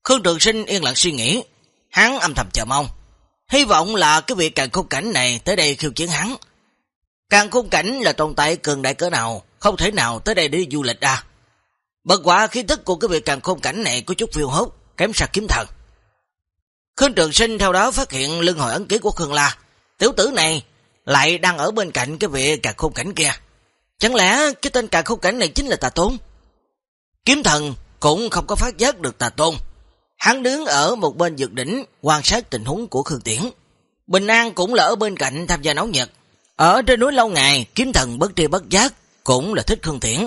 Khương Trường Sinh yên lặng suy nghĩ, hắn âm thầm chờ mong. Hy vọng là cái việc càng khung cảnh này tới đây khiêu chiến hắn. Càng khung cảnh là tồn tại cường đại cỡ nào, không thể nào tới đây để du lịch à. Bất quả khí tức của cái việc càng khung cảnh này có chút phiêu hốt, kém sạc kiếm thần. Khương Trường Sinh theo đó phát hiện lưng hồi ấn ký của Khương La. Tiểu tử này lại đang ở bên cạnh cái vị cà khôn cảnh kia. Chẳng lẽ cái tên cà khôn cảnh này chính là tà tôn? Kiếm thần cũng không có phát giác được tà tôn. Hắn đứng ở một bên dược đỉnh quan sát tình huống của Khương Tiễn. Bình An cũng là ở bên cạnh tham gia nấu nhật. Ở trên núi lâu ngày, kiếm thần bất tri bất giác cũng là thích Khương Tiễn.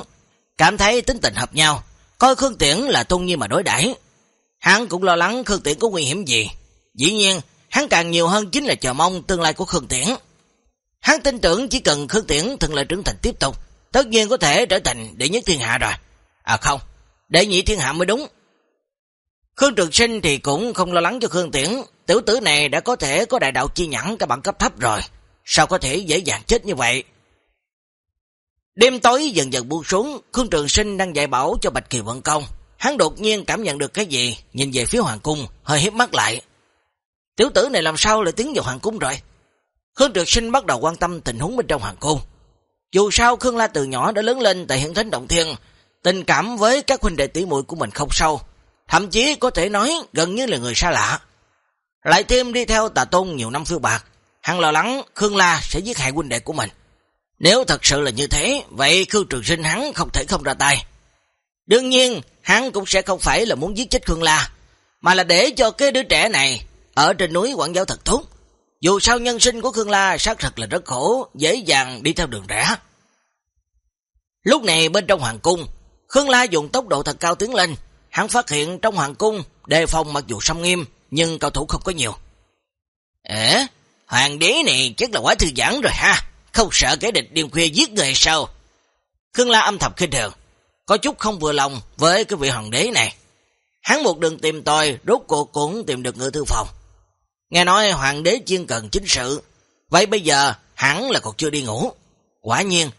Cảm thấy tính tình hợp nhau, coi Khương Tiễn là tôn nhiên mà đối đãi Hắn cũng lo lắng Khương Tiễn có nguy hiểm gì. Dĩ nhiên, hắn càng nhiều hơn chính là chờ mong tương lai của Khương Tiễn. Hắn tin tưởng chỉ cần Khương Tiễn thần là trưởng thành tiếp tục, tất nhiên có thể trở thành đệ nhất thiên hạ rồi. À không, đệ nhị thiên hạ mới đúng. Khương Trường Sinh thì cũng không lo lắng cho Khương Tiễn, tiểu tử này đã có thể có đại đạo chi nhẫn các bản cấp thấp rồi, sao có thể dễ dàng chết như vậy? Đêm tối dần dần buông xuống, Khương Trường Sinh đang dạy bảo cho Bạch Kỳ vận công. Hắn đột nhiên cảm nhận được cái gì, nhìn về phía hoàng cung, hơi hiếp mắt lại. Tiểu tử này làm sao lại tiến vào hoàng cung rồi? Khương Trực Sinh bắt đầu quan tâm tình huống bên trong hoàng cung. Dù sao Khương La từ nhỏ đã lớn lên tại hiện thánh động thiên, tình cảm với các huynh đệ tỷ muội của mình không sâu, thậm chí có thể nói gần như là người xa lạ. Lại thêm đi theo tà tôn nhiều năm phiêu bạc, hắn lo lắng Khương La sẽ giết hại huynh đệ của mình. Nếu thật sự là như thế, vậy Khương Trường Sinh hắn không thể không ra tay. Đương nhiên, hắn cũng sẽ không phải là muốn giết chết Khương La, mà là để cho cái đứa trẻ này ở trên núi quản giáo thật thốt Dù sao nhân sinh của Khương La xác thật là rất khổ, dễ dàng đi theo đường rẽ. Lúc này bên trong hoàng cung, Khương La dùng tốc độ thật cao tiến lên. Hắn phát hiện trong hoàng cung, đề phòng mặc dù sông nghiêm, nhưng cao thủ không có nhiều. Ế, hoàng đế này chắc là quá thư giãn rồi ha, không sợ cái địch đêm khuya giết người sao? Khương La âm thầm khinh thường có chút không vừa lòng với cái vị hoàng đế này. Hắn một đường tìm tòi, rốt cuộc cũng tìm được ngự thư phòng. Nghe nói hoàng đế chuyên cần chính sự, vậy bây giờ hắn là còn chưa đi ngủ. Quả nhiên,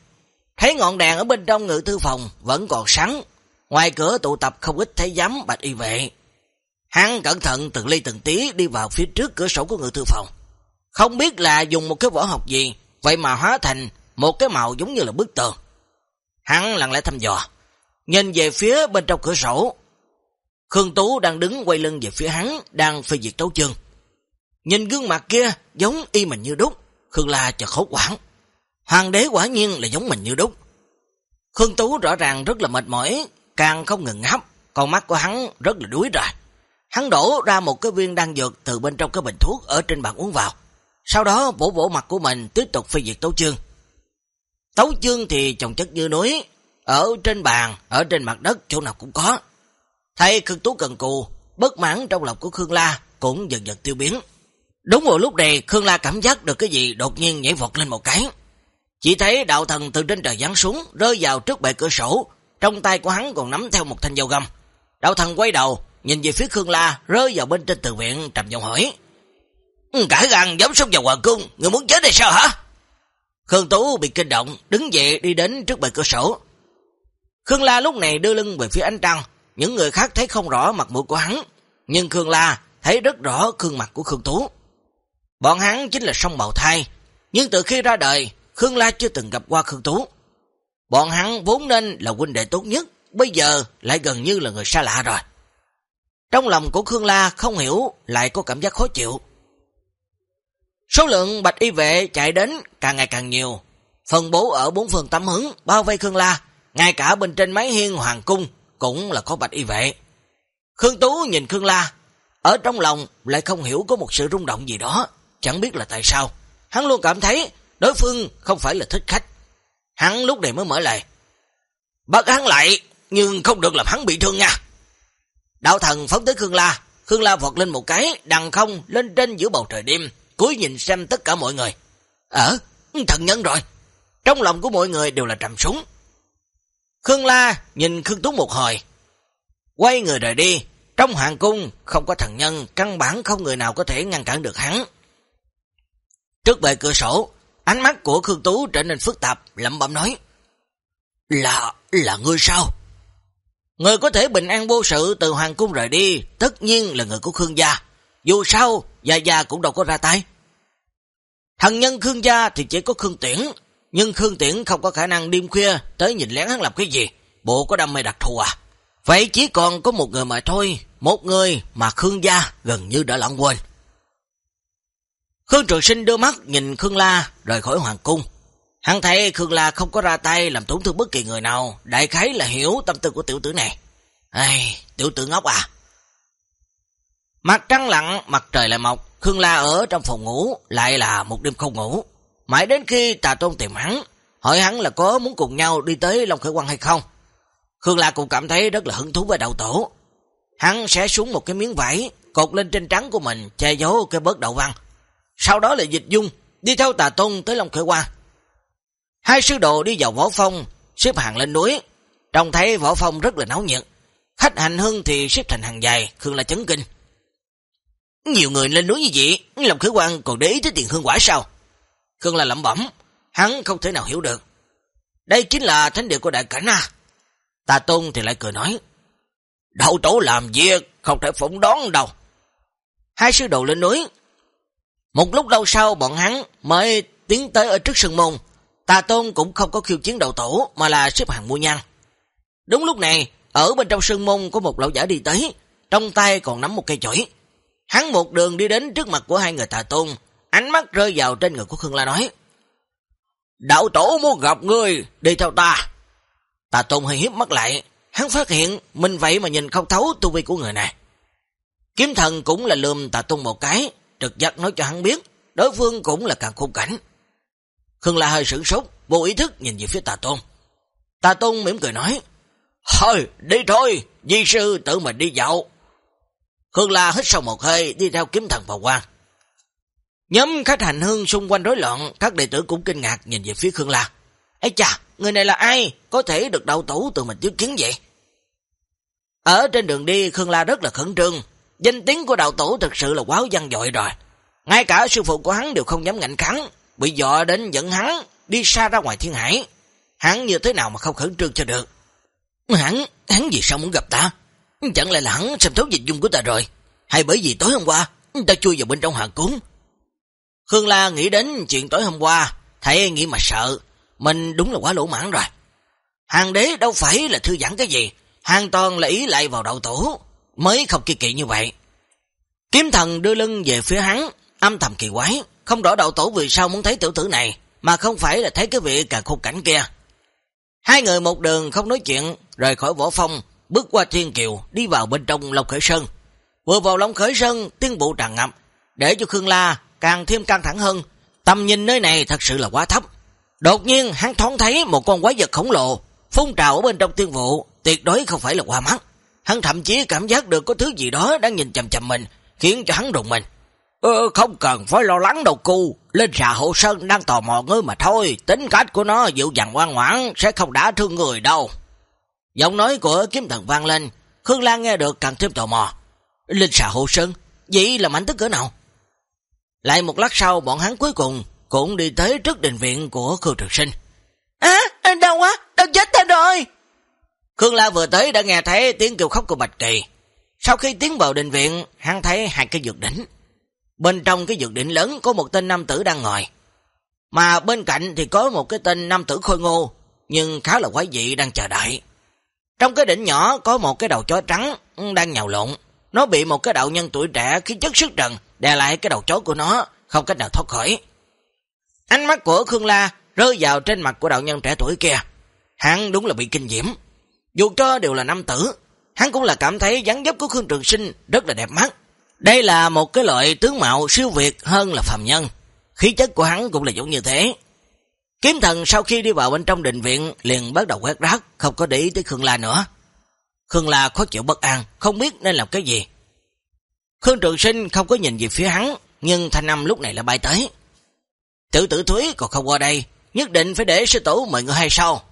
thấy ngọn đèn ở bên trong ngự thư phòng vẫn còn sáng, ngoài cửa tụ tập không ít thấy giám bạch y vệ. Hắn cẩn thận từng ly từng tí đi vào phía trước cửa sổ của ngự thư phòng. Không biết là dùng một cái võ học gì, vậy mà hóa thành một cái màu giống như là bức tường. Hắn lặng lẽ thăm dò. Nhìn về phía bên trong cửa sổ, Khương Tú đang đứng quay lưng về phía hắn, đang phê diệt tấu chương. Nhìn gương mặt kia giống y mình như đúc, Khương La chợt khổ quảng. Hoàng đế quả nhiên là giống mình như đúc. Khương Tú rõ ràng rất là mệt mỏi, càng không ngừng ngáp, con mắt của hắn rất là đuối rồi. Hắn đổ ra một cái viên đan dược từ bên trong cái bình thuốc ở trên bàn uống vào. Sau đó bổ bổ mặt của mình tiếp tục phê duyệt tấu chương. Tấu chương thì trồng chất như núi, ở trên bàn, ở trên mặt đất chỗ nào cũng có. Thấy Khương Tú cần cù, bất mãn trong lòng của Khương La cũng dần dần tiêu biến. Đúng vào lúc này Khương La cảm giác được cái gì đột nhiên nhảy vọt lên một cái. Chỉ thấy đạo thần từ trên trời giáng xuống rơi vào trước bệ cửa sổ, trong tay của hắn còn nắm theo một thanh dao găm. Đạo thần quay đầu, nhìn về phía Khương La rơi vào bên trên từ viện trầm giọng hỏi. Ừ, cả gan dám xông vào hoàng cung, người muốn chết hay sao hả? Khương Tú bị kinh động, đứng dậy đi đến trước bệ cửa sổ. Khương La lúc này đưa lưng về phía ánh trăng, những người khác thấy không rõ mặt mũi của hắn, nhưng Khương La thấy rất rõ gương mặt của Khương Tú. Bọn hắn chính là song bào thai, nhưng từ khi ra đời, Khương La chưa từng gặp qua Khương Tú. Bọn hắn vốn nên là huynh đệ tốt nhất, bây giờ lại gần như là người xa lạ rồi. Trong lòng của Khương La không hiểu, lại có cảm giác khó chịu. Số lượng bạch y vệ chạy đến càng ngày càng nhiều, phân bố ở bốn phương tám hướng, bao vây Khương La, ngay cả bên trên máy hiên hoàng cung cũng là có bạch y vệ. Khương Tú nhìn Khương La, ở trong lòng lại không hiểu có một sự rung động gì đó, chẳng biết là tại sao. Hắn luôn cảm thấy đối phương không phải là thích khách. Hắn lúc này mới mở lời. Bắt hắn lại, nhưng không được làm hắn bị thương nha. Đạo thần phóng tới Khương La, Khương La vọt lên một cái, đằng không lên trên giữa bầu trời đêm, cúi nhìn xem tất cả mọi người. Ở, thần nhân rồi. Trong lòng của mọi người đều là trầm súng. Khương La nhìn Khương Tú một hồi, quay người rời đi. Trong hoàng cung không có thần nhân, căn bản không người nào có thể ngăn cản được hắn. Trước bề cửa sổ, ánh mắt của Khương Tú trở nên phức tạp, lẩm bẩm nói. Là, là ngươi sao? Người có thể bình an vô sự từ hoàng cung rời đi, tất nhiên là người của Khương gia. Dù sao, Gia Gia cũng đâu có ra tay. Thần nhân Khương gia thì chỉ có Khương Tiễn, nhưng Khương Tiễn không có khả năng đêm khuya tới nhìn lén hắn làm cái gì. Bộ có đam mê đặc thù à? Vậy chỉ còn có một người mà thôi, một người mà Khương gia gần như đã lãng quên. Khương Trường Sinh đưa mắt nhìn Khương La rời khỏi hoàng cung. Hắn thấy Khương La không có ra tay làm tổn thương bất kỳ người nào, đại khái là hiểu tâm tư của tiểu tử này. Ai, tiểu tử ngốc à. Mặt trăng lặng, mặt trời lại mọc, Khương La ở trong phòng ngủ, lại là một đêm không ngủ. Mãi đến khi Tà Tôn tìm hắn, hỏi hắn là có muốn cùng nhau đi tới Long Khởi Quang hay không. Khương Lạc cũng cảm thấy rất là hứng thú với đầu tổ. Hắn sẽ xuống một cái miếng vải, cột lên trên trắng của mình, che giấu cái bớt đậu văn. Sau đó là dịch dung, đi theo Tà Tôn tới Long Khởi Quang. Hai sư đồ đi vào võ phong, xếp hàng lên núi. Trông thấy võ phong rất là náo nhiệt. Khách hành hương thì xếp thành hàng dài, Khương là chấn kinh. Nhiều người lên núi như vậy, lòng khởi quan còn để ý tới tiền hương quả sao? Khương là lẩm bẩm, hắn không thể nào hiểu được. Đây chính là thánh địa của đại cảnh à. Tà Tôn thì lại cười nói, Đậu tổ làm việc, không thể phụng đón đâu. Hai sư đồ lên núi. Một lúc lâu sau bọn hắn mới tiến tới ở trước sân môn, Tà Tôn cũng không có khiêu chiến đầu tổ mà là xếp hàng mua nhang. Đúng lúc này, ở bên trong sân môn có một lão giả đi tới, trong tay còn nắm một cây chổi. Hắn một đường đi đến trước mặt của hai người Tà Tôn, ánh mắt rơi vào trên người của Khương La nói. Đạo tổ muốn gặp ngươi, đi theo ta. Tà Tôn hơi hiếp mắt lại, hắn phát hiện mình vậy mà nhìn không thấu tu vi của người này. Kiếm thần cũng là lườm Tà Tôn một cái, trực giác nói cho hắn biết, đối phương cũng là càng khung cảnh. Khương La hơi sửng sốt, vô ý thức nhìn về phía Tà Tôn. Tà Tôn mỉm cười nói, Thôi, đi thôi, di sư tự mình đi dạo. Khương La hít sâu một hơi, đi theo kiếm thần vào quan. Nhóm khách hành hương xung quanh rối loạn, các đệ tử cũng kinh ngạc nhìn về phía Khương La. Ê chà, người này là ai? Có thể được đầu tủ từ mình chứng kiến vậy? Ở trên đường đi, Khương La rất là khẩn trương. Danh tiếng của đạo tổ thực sự là quá văn dội rồi. Ngay cả sư phụ của hắn đều không dám ngạnh kháng, bị dọa đến dẫn hắn đi xa ra ngoài thiên hải. Hắn như thế nào mà không khẩn trương cho được? Hắn, hắn vì sao muốn gặp ta? Chẳng lẽ là hắn xem thấu dịch dung của ta rồi? Hay bởi vì tối hôm qua, ta chui vào bên trong hoàng cúng? Khương La nghĩ đến chuyện tối hôm qua, thấy nghĩ mà sợ, mình đúng là quá lỗ mãn rồi. Hàng đế đâu phải là thư giãn cái gì, hoàn toàn là ý lại vào đậu tổ, mới không kỳ kỳ như vậy. Kiếm thần đưa lưng về phía hắn, âm thầm kỳ quái, không rõ đậu tổ vì sao muốn thấy tiểu tử này, mà không phải là thấy cái vị càng khung cảnh kia. Hai người một đường không nói chuyện, rời khỏi võ phong, bước qua thiên kiều, đi vào bên trong Long Khởi Sơn. Vừa vào Long Khởi Sơn, tiên bộ tràn ngập, để cho Khương La càng thêm căng thẳng hơn. Tầm nhìn nơi này thật sự là quá thấp. Đột nhiên hắn thoáng thấy một con quái vật khổng lồ phun trào ở bên trong tiên vụ, tuyệt đối không phải là qua mắt. Hắn thậm chí cảm giác được có thứ gì đó đang nhìn chầm chầm mình, khiến cho hắn rùng mình. Ờ, không cần phải lo lắng đâu cu, lên xà hộ sơn đang tò mò ngươi mà thôi, tính cách của nó dịu dàng ngoan ngoãn, sẽ không đã thương người đâu. Giọng nói của kiếm thần vang lên, Khương Lan nghe được càng thêm tò mò. Linh xà hộ sơn, vậy là mảnh tức cỡ nào? Lại một lát sau, bọn hắn cuối cùng cũng đi tới trước đình viện của Khương Trực Sinh. À, đau quá, đau chết ta rồi. Khương La vừa tới đã nghe thấy tiếng kêu khóc của Bạch Kỳ. Sau khi tiến vào đình viện, hắn thấy hai cái dược đỉnh. Bên trong cái dược đỉnh lớn có một tên nam tử đang ngồi. Mà bên cạnh thì có một cái tên nam tử khôi ngô, nhưng khá là quái dị đang chờ đợi. Trong cái đỉnh nhỏ có một cái đầu chó trắng đang nhào lộn. Nó bị một cái đạo nhân tuổi trẻ khí chất sức trần đè lại cái đầu chó của nó, không cách nào thoát khỏi. Ánh mắt của Khương La rơi vào trên mặt của đạo nhân trẻ tuổi kia. Hắn đúng là bị kinh diễm. Dù cho đều là nam tử, hắn cũng là cảm thấy dáng dấp của Khương Trường Sinh rất là đẹp mắt. Đây là một cái loại tướng mạo siêu việt hơn là phàm nhân. Khí chất của hắn cũng là giống như thế. Kiếm thần sau khi đi vào bên trong đình viện liền bắt đầu quét rác, không có để ý tới Khương La nữa. Khương La khó chịu bất an, không biết nên làm cái gì. Khương Trường Sinh không có nhìn về phía hắn, nhưng thanh âm lúc này là bay tới. Tử tử thúy còn không qua đây, nhất định phải để sư tổ mời người hay sao?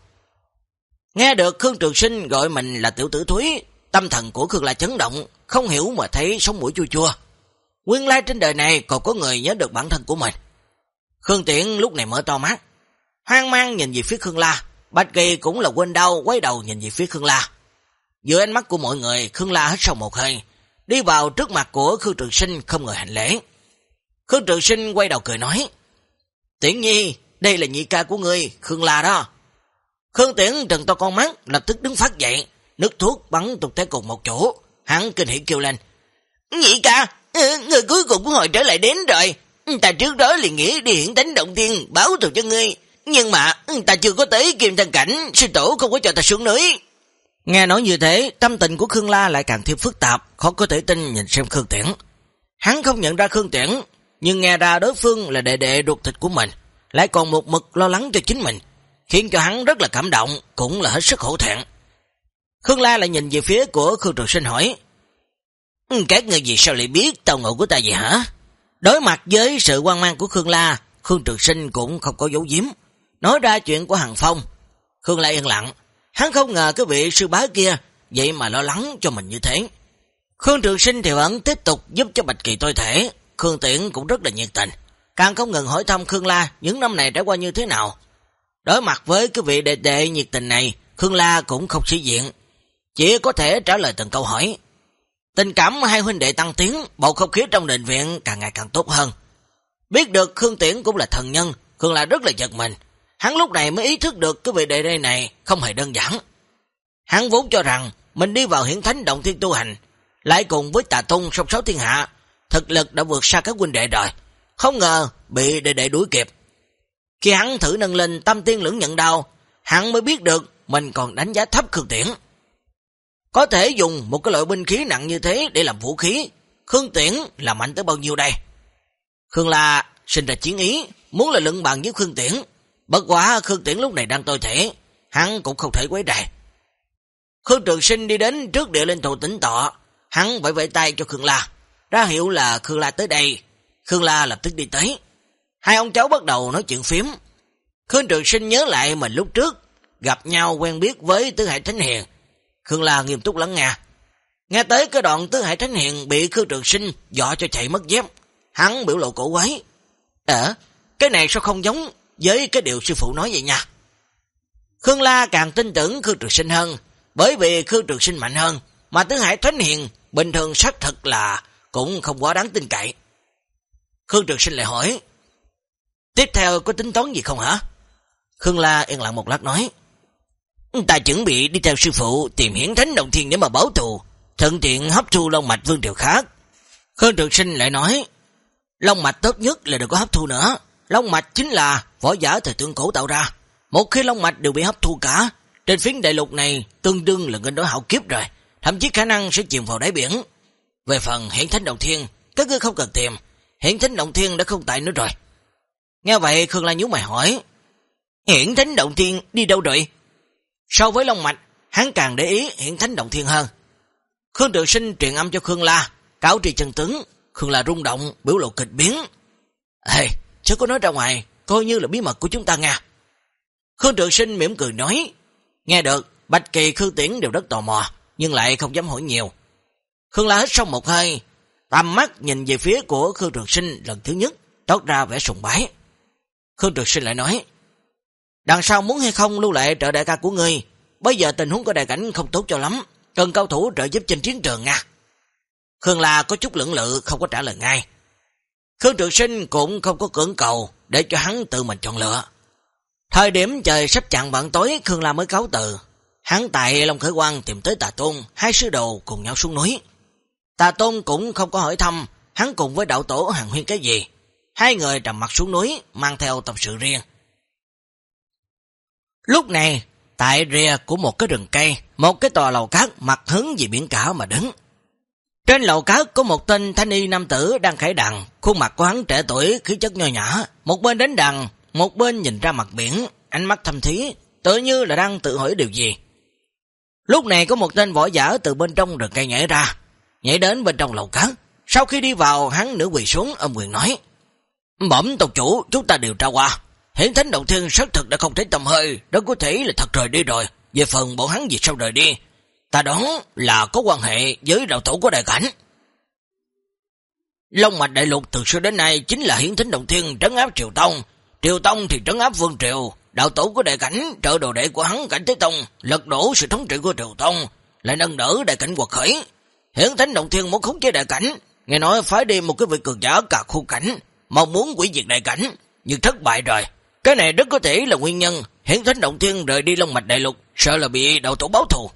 Nghe được Khương Trường Sinh gọi mình là tiểu tử thúy, tâm thần của Khương La chấn động, không hiểu mà thấy sống mũi chua chua. Nguyên lai trên đời này còn có người nhớ được bản thân của mình. Khương Tiễn lúc này mở to mắt, hoang mang nhìn về phía Khương La, Bạch Kỳ cũng là quên đau, quay đầu nhìn về phía Khương La. Giữa ánh mắt của mọi người, Khương La hít sâu một hơi, đi vào trước mặt của Khương Trường Sinh không ngờ hành lễ. Khương Trường Sinh quay đầu cười nói, Tiễn nhi, đây là nhị ca của ngươi, Khương La đó. Khương Tiễn trần to con mắt, lập tức đứng phát dậy, nước thuốc bắn tục tới cùng một chỗ. Hắn kinh hỉ kêu lên. Nhị ca, ừ, người cuối cùng của hồi trở lại đến rồi. Ta trước đó liền nghĩ đi hiển đánh động tiên, báo thù cho ngươi. Nhưng mà ta chưa có tới kim thân cảnh, sư tổ không có cho ta xuống núi. Nghe nói như thế, tâm tình của Khương La lại càng thêm phức tạp, khó có thể tin nhìn xem Khương Tiễn. Hắn không nhận ra Khương Tiễn, nhưng nghe ra đối phương là đệ đệ ruột thịt của mình, lại còn một mực lo lắng cho chính mình, khiến cho hắn rất là cảm động, cũng là hết sức hổ thẹn. Khương La lại nhìn về phía của Khương Trường Sinh hỏi, ừ, Các người gì sao lại biết tàu ngộ của ta vậy hả? Đối mặt với sự quan mang của Khương La, Khương Trường Sinh cũng không có dấu giếm, nói ra chuyện của Hằng Phong. Khương La yên lặng, hắn không ngờ cái vị sư bá kia vậy mà lo lắng cho mình như thế. Khương Trường Sinh thì vẫn tiếp tục giúp cho Bạch Kỳ tôi thể, Khương Tiễn cũng rất là nhiệt tình, càng không ngừng hỏi thăm Khương La những năm này trải qua như thế nào. Đối mặt với cái vị đệ đệ nhiệt tình này, Khương La cũng không sĩ diện, chỉ có thể trả lời từng câu hỏi. Tình cảm hai huynh đệ tăng tiến, bầu không khí trong đền viện càng ngày càng tốt hơn. Biết được Khương Tiễn cũng là thần nhân, Khương La rất là giật mình. Hắn lúc này mới ý thức được cái vị đệ đệ này không hề đơn giản. Hắn vốn cho rằng mình đi vào hiển thánh động thiên tu hành, lại cùng với tà tung sông sáu thiên hạ, thực lực đã vượt xa các huynh đệ rồi. Không ngờ bị đệ đệ đuổi kịp. Khi hắn thử nâng lên tâm tiên lưỡng nhận đau, hắn mới biết được mình còn đánh giá thấp Khương Tiễn. Có thể dùng một cái loại binh khí nặng như thế để làm vũ khí, Khương Tiễn là mạnh tới bao nhiêu đây? Khương La sinh ra chiến ý, muốn là lưng bằng với Khương Tiễn. Bất quả Khương Tiễn lúc này đang tôi thể, hắn cũng không thể quấy rầy. Khương Trường Sinh đi đến trước địa linh thù tỉnh tọa, hắn vẫy vẫy tay cho Khương La, ra hiệu là Khương La tới đây. Khương La lập tức đi tới. Hai ông cháu bắt đầu nói chuyện phím. Khương Trường Sinh nhớ lại mình lúc trước gặp nhau quen biết với Tứ Hải Thánh Hiền. Khương La nghiêm túc lắng nghe. Nghe tới cái đoạn Tứ Hải Thánh Hiền bị Khương Trường Sinh dọa cho chạy mất dép. Hắn biểu lộ cổ quái. Ờ, cái này sao không giống với cái điều sư phụ nói vậy nha. Khương La càng tin tưởng Khương Trường Sinh hơn, bởi vì Khương Trường Sinh mạnh hơn, mà Tứ Hải Thánh Hiền bình thường xác thật là cũng không quá đáng tin cậy. Khương Trường Sinh lại hỏi, Tiếp theo có tính toán gì không hả? Khương La yên lặng một lát nói. Ta chuẩn bị đi theo sư phụ tìm hiển thánh đồng thiên để mà báo thù, thận tiện hấp thu long mạch vương triều khác. Khương Trường Sinh lại nói, long mạch tốt nhất là đừng có hấp thu nữa. Long mạch chính là võ giả thời tương cổ tạo ra. Một khi long mạch đều bị hấp thu cả, trên phiến đại lục này tương đương là ngân đối hạo kiếp rồi, thậm chí khả năng sẽ chìm vào đáy biển. Về phần hiển thánh động thiên, các ngươi không cần tìm, hiện thánh động thiên đã không tại nữa rồi. Nghe vậy Khương La nhú mày hỏi, hiện thánh động thiên đi đâu rồi? So với Long Mạch, hắn càng để ý hiện thánh động thiên hơn. Khương Trường Sinh truyền âm cho Khương La, cáo trì chân tướng, Khương La rung động, biểu lộ kịch biến. Ê, chứ có nói ra ngoài, coi như là bí mật của chúng ta nha. Khương Trường Sinh mỉm cười nói, nghe được, Bạch Kỳ Khương Tiễn đều rất tò mò, nhưng lại không dám hỏi nhiều. Khương La hít xong một hơi, tầm mắt nhìn về phía của Khương Trường Sinh lần thứ nhất, tốt ra vẻ sùng bái. Khương Trường Sinh lại nói, đằng sau muốn hay không lưu lại trợ đại ca của ngươi, bây giờ tình huống của đại cảnh không tốt cho lắm, cần cao thủ trợ giúp trên chiến trường nha. Khương La có chút lưỡng lự, không có trả lời ngay. Khương Trường Sinh cũng không có cưỡng cầu để cho hắn tự mình chọn lựa. Thời điểm trời sắp chặn bạn tối, Khương La mới cáo từ. Hắn tại Long Khởi Quang tìm tới Tà Tôn, hai sứ đồ cùng nhau xuống núi. Tà Tôn cũng không có hỏi thăm, hắn cùng với đạo tổ hàng huyên cái gì. Hai người trầm mặt xuống núi, mang theo tập sự riêng. Lúc này, tại rìa của một cái rừng cây, một cái tòa lầu cát mặt hướng về biển cả mà đứng. Trên lầu cát có một tên thanh y nam tử đang khải đằng, khuôn mặt của hắn trẻ tuổi, khí chất nho nhã, một bên đến đằng, một bên nhìn ra mặt biển, ánh mắt thâm thí, tự như là đang tự hỏi điều gì. Lúc này có một tên võ giả từ bên trong rừng cây nhảy ra, nhảy đến bên trong lầu cát. Sau khi đi vào, hắn nửa quỳ xuống, âm quyền nói, Bẩm tộc chủ, chúng ta điều tra qua. Hiển thánh đầu tiên xác thực đã không thấy tầm hơi, đó có thể là thật rời đi rồi. Về phần bọn hắn vì sao rời đi, ta đoán là có quan hệ với đạo tổ của đại cảnh. Long mạch đại lục từ xưa đến nay chính là hiển thánh động thiên trấn áp triều tông. Triều tông thì trấn áp vương triều, đạo tổ của đại cảnh, trợ đồ đệ của hắn cảnh Thế Tông, lật đổ sự thống trị của triều tông, lại nâng đỡ đại cảnh quật khởi. Hiển thánh động thiên muốn khống chế đại cảnh, nghe nói phải đi một cái vị cường giả cả khu cảnh, mong muốn quỷ diệt đại cảnh, nhưng thất bại rồi. Cái này rất có thể là nguyên nhân hiển thánh động thiên rời đi Long Mạch Đại Lục, sợ là bị đạo tổ báo thù.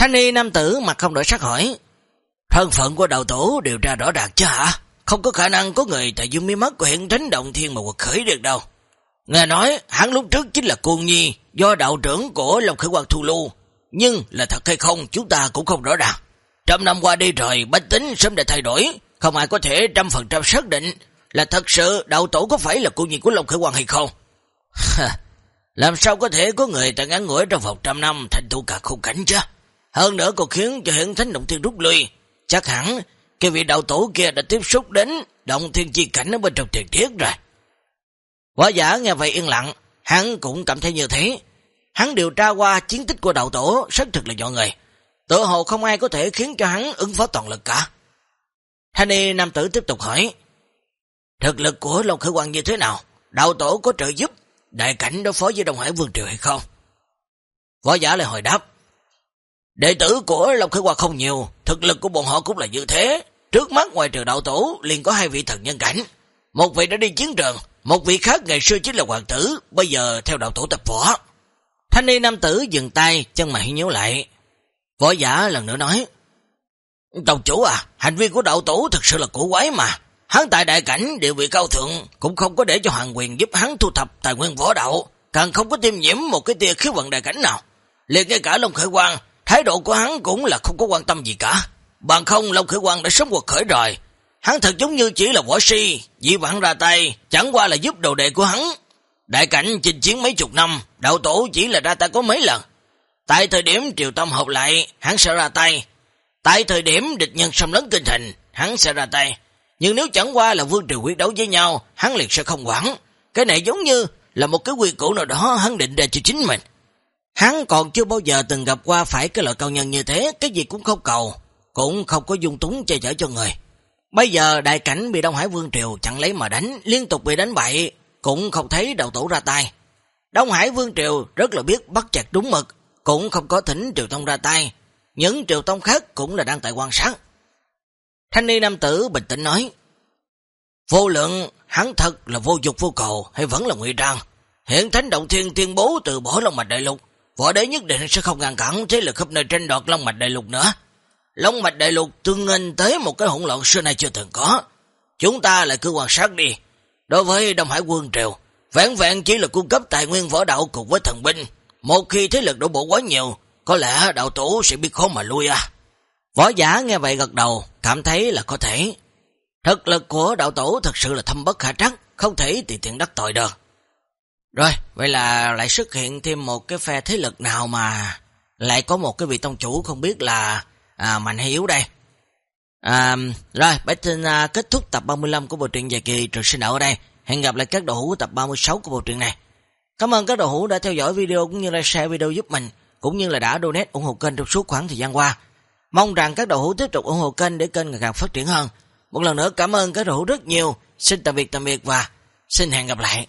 Thanh y nam tử mặt không đổi sắc hỏi, thân phận của đầu tổ điều tra rõ ràng chứ hả? Không có khả năng có người tại dương mi mắt của hiển Tránh động thiên mà quật khởi được đâu. Nghe nói hắn lúc trước chính là cuồng nhi do đạo trưởng của Long Khởi Quang thu lưu, nhưng là thật hay không chúng ta cũng không rõ ràng. Trăm năm qua đi rồi, bách tính sớm đã thay đổi, không ai có thể trăm phần trăm xác định là thật sự đạo tổ có phải là Cuồng nhi của Long Khởi Quang hay không? Làm sao có thể có người ta ngắn ngủi trong vòng trăm năm thành tu cả khung cảnh chứ? Hơn nữa còn khiến cho hiện thánh động thiên rút lui. Chắc hẳn cái vị đạo tổ kia đã tiếp xúc đến động thiên chi cảnh ở bên trong truyền thiết rồi. Quả giả nghe vậy yên lặng, hắn cũng cảm thấy như thế. Hắn điều tra qua chiến tích của đạo tổ rất thực là nhỏ người. Tự hồ không ai có thể khiến cho hắn ứng phó toàn lực cả. Thanh y nam tử tiếp tục hỏi, Thực lực của Long Khởi quan như thế nào? Đạo tổ có trợ giúp đại cảnh đối phó với Đông Hải Vương Triều hay không? Võ giả lại hồi đáp. Đệ tử của Long Khởi Quang không nhiều, thực lực của bọn họ cũng là như thế. Trước mắt ngoài trừ đạo tổ liền có hai vị thần nhân cảnh. Một vị đã đi chiến trường, một vị khác ngày xưa chính là hoàng tử, bây giờ theo đạo tổ tập võ. Thanh niên nam tử dừng tay, chân mày nhíu lại. Võ giả lần nữa nói. Tổng chủ à, hành vi của đạo tổ thật sự là cổ quái mà. Hắn tại đại cảnh địa vị cao thượng cũng không có để cho hoàng quyền giúp hắn thu thập tài nguyên võ đạo, càng không có tiêm nhiễm một cái tia khí vận đại cảnh nào. Liệt ngay cả Long Khởi Quang, thái độ của hắn cũng là không có quan tâm gì cả. Bằng không Long Khởi Quang đã sống quật khởi rồi. Hắn thật giống như chỉ là võ si, dị vạn ra tay, chẳng qua là giúp đồ đệ của hắn. Đại cảnh chinh chiến mấy chục năm, đạo tổ chỉ là ra tay có mấy lần. Tại thời điểm triều tâm hợp lại, hắn sẽ ra tay. Tại thời điểm địch nhân xâm lấn kinh thành, hắn sẽ ra tay. Nhưng nếu chẳng qua là vương triều quyết đấu với nhau, hắn liền sẽ không quản. Cái này giống như là một cái quy củ nào đó hắn định ra cho chính mình. Hắn còn chưa bao giờ từng gặp qua phải cái loại cao nhân như thế, cái gì cũng không cầu, cũng không có dung túng che chở cho người. Bây giờ đại cảnh bị Đông Hải Vương Triều chẳng lấy mà đánh, liên tục bị đánh bại, cũng không thấy đầu tổ ra tay. Đông Hải Vương Triều rất là biết bắt chặt đúng mực, cũng không có thỉnh Triều Tông ra tay. Những Triều Tông khác cũng là đang tại quan sát. Thanh niên nam tử bình tĩnh nói, Vô lượng, hắn thật là vô dục vô cầu hay vẫn là nguy trang. Hiện Thánh Động Thiên tuyên bố từ bỏ lòng Mạch Đại Lục, võ đế nhất định sẽ không ngăn cản thế lực khắp nơi tranh đoạt Long Mạch Đại Lục nữa. Long Mạch Đại Lục tương nghênh tới một cái hỗn loạn xưa nay chưa từng có. Chúng ta lại cứ quan sát đi. Đối với Đông Hải Quân Triều, vẹn vẹn chỉ là cung cấp tài nguyên võ đạo cùng với thần binh. Một khi thế lực đổ bộ quá nhiều, có lẽ đạo tổ sẽ biết khó mà lui à. Võ giả nghe vậy gật đầu, cảm thấy là có thể. Thực lực của đạo tổ thật sự là thâm bất khả trắc, không thể tùy tiện đắc tội được. Rồi, vậy là lại xuất hiện thêm một cái phe thế lực nào mà lại có một cái vị tông chủ không biết là à, mạnh hay yếu đây. À, rồi, Bách Tinh à, kết thúc tập 35 của bộ truyện dài kỳ trường sinh ở đây. Hẹn gặp lại các đồ hữu tập 36 của bộ truyện này. Cảm ơn các đồ hữu đã theo dõi video cũng như là share video giúp mình, cũng như là đã donate ủng hộ kênh trong suốt khoảng thời gian qua. Mong rằng các đồ hữu tiếp tục ủng hộ kênh để kênh ngày càng phát triển hơn. Một lần nữa cảm ơn các đồ hữu rất nhiều. Xin tạm biệt tạm biệt và xin hẹn gặp lại.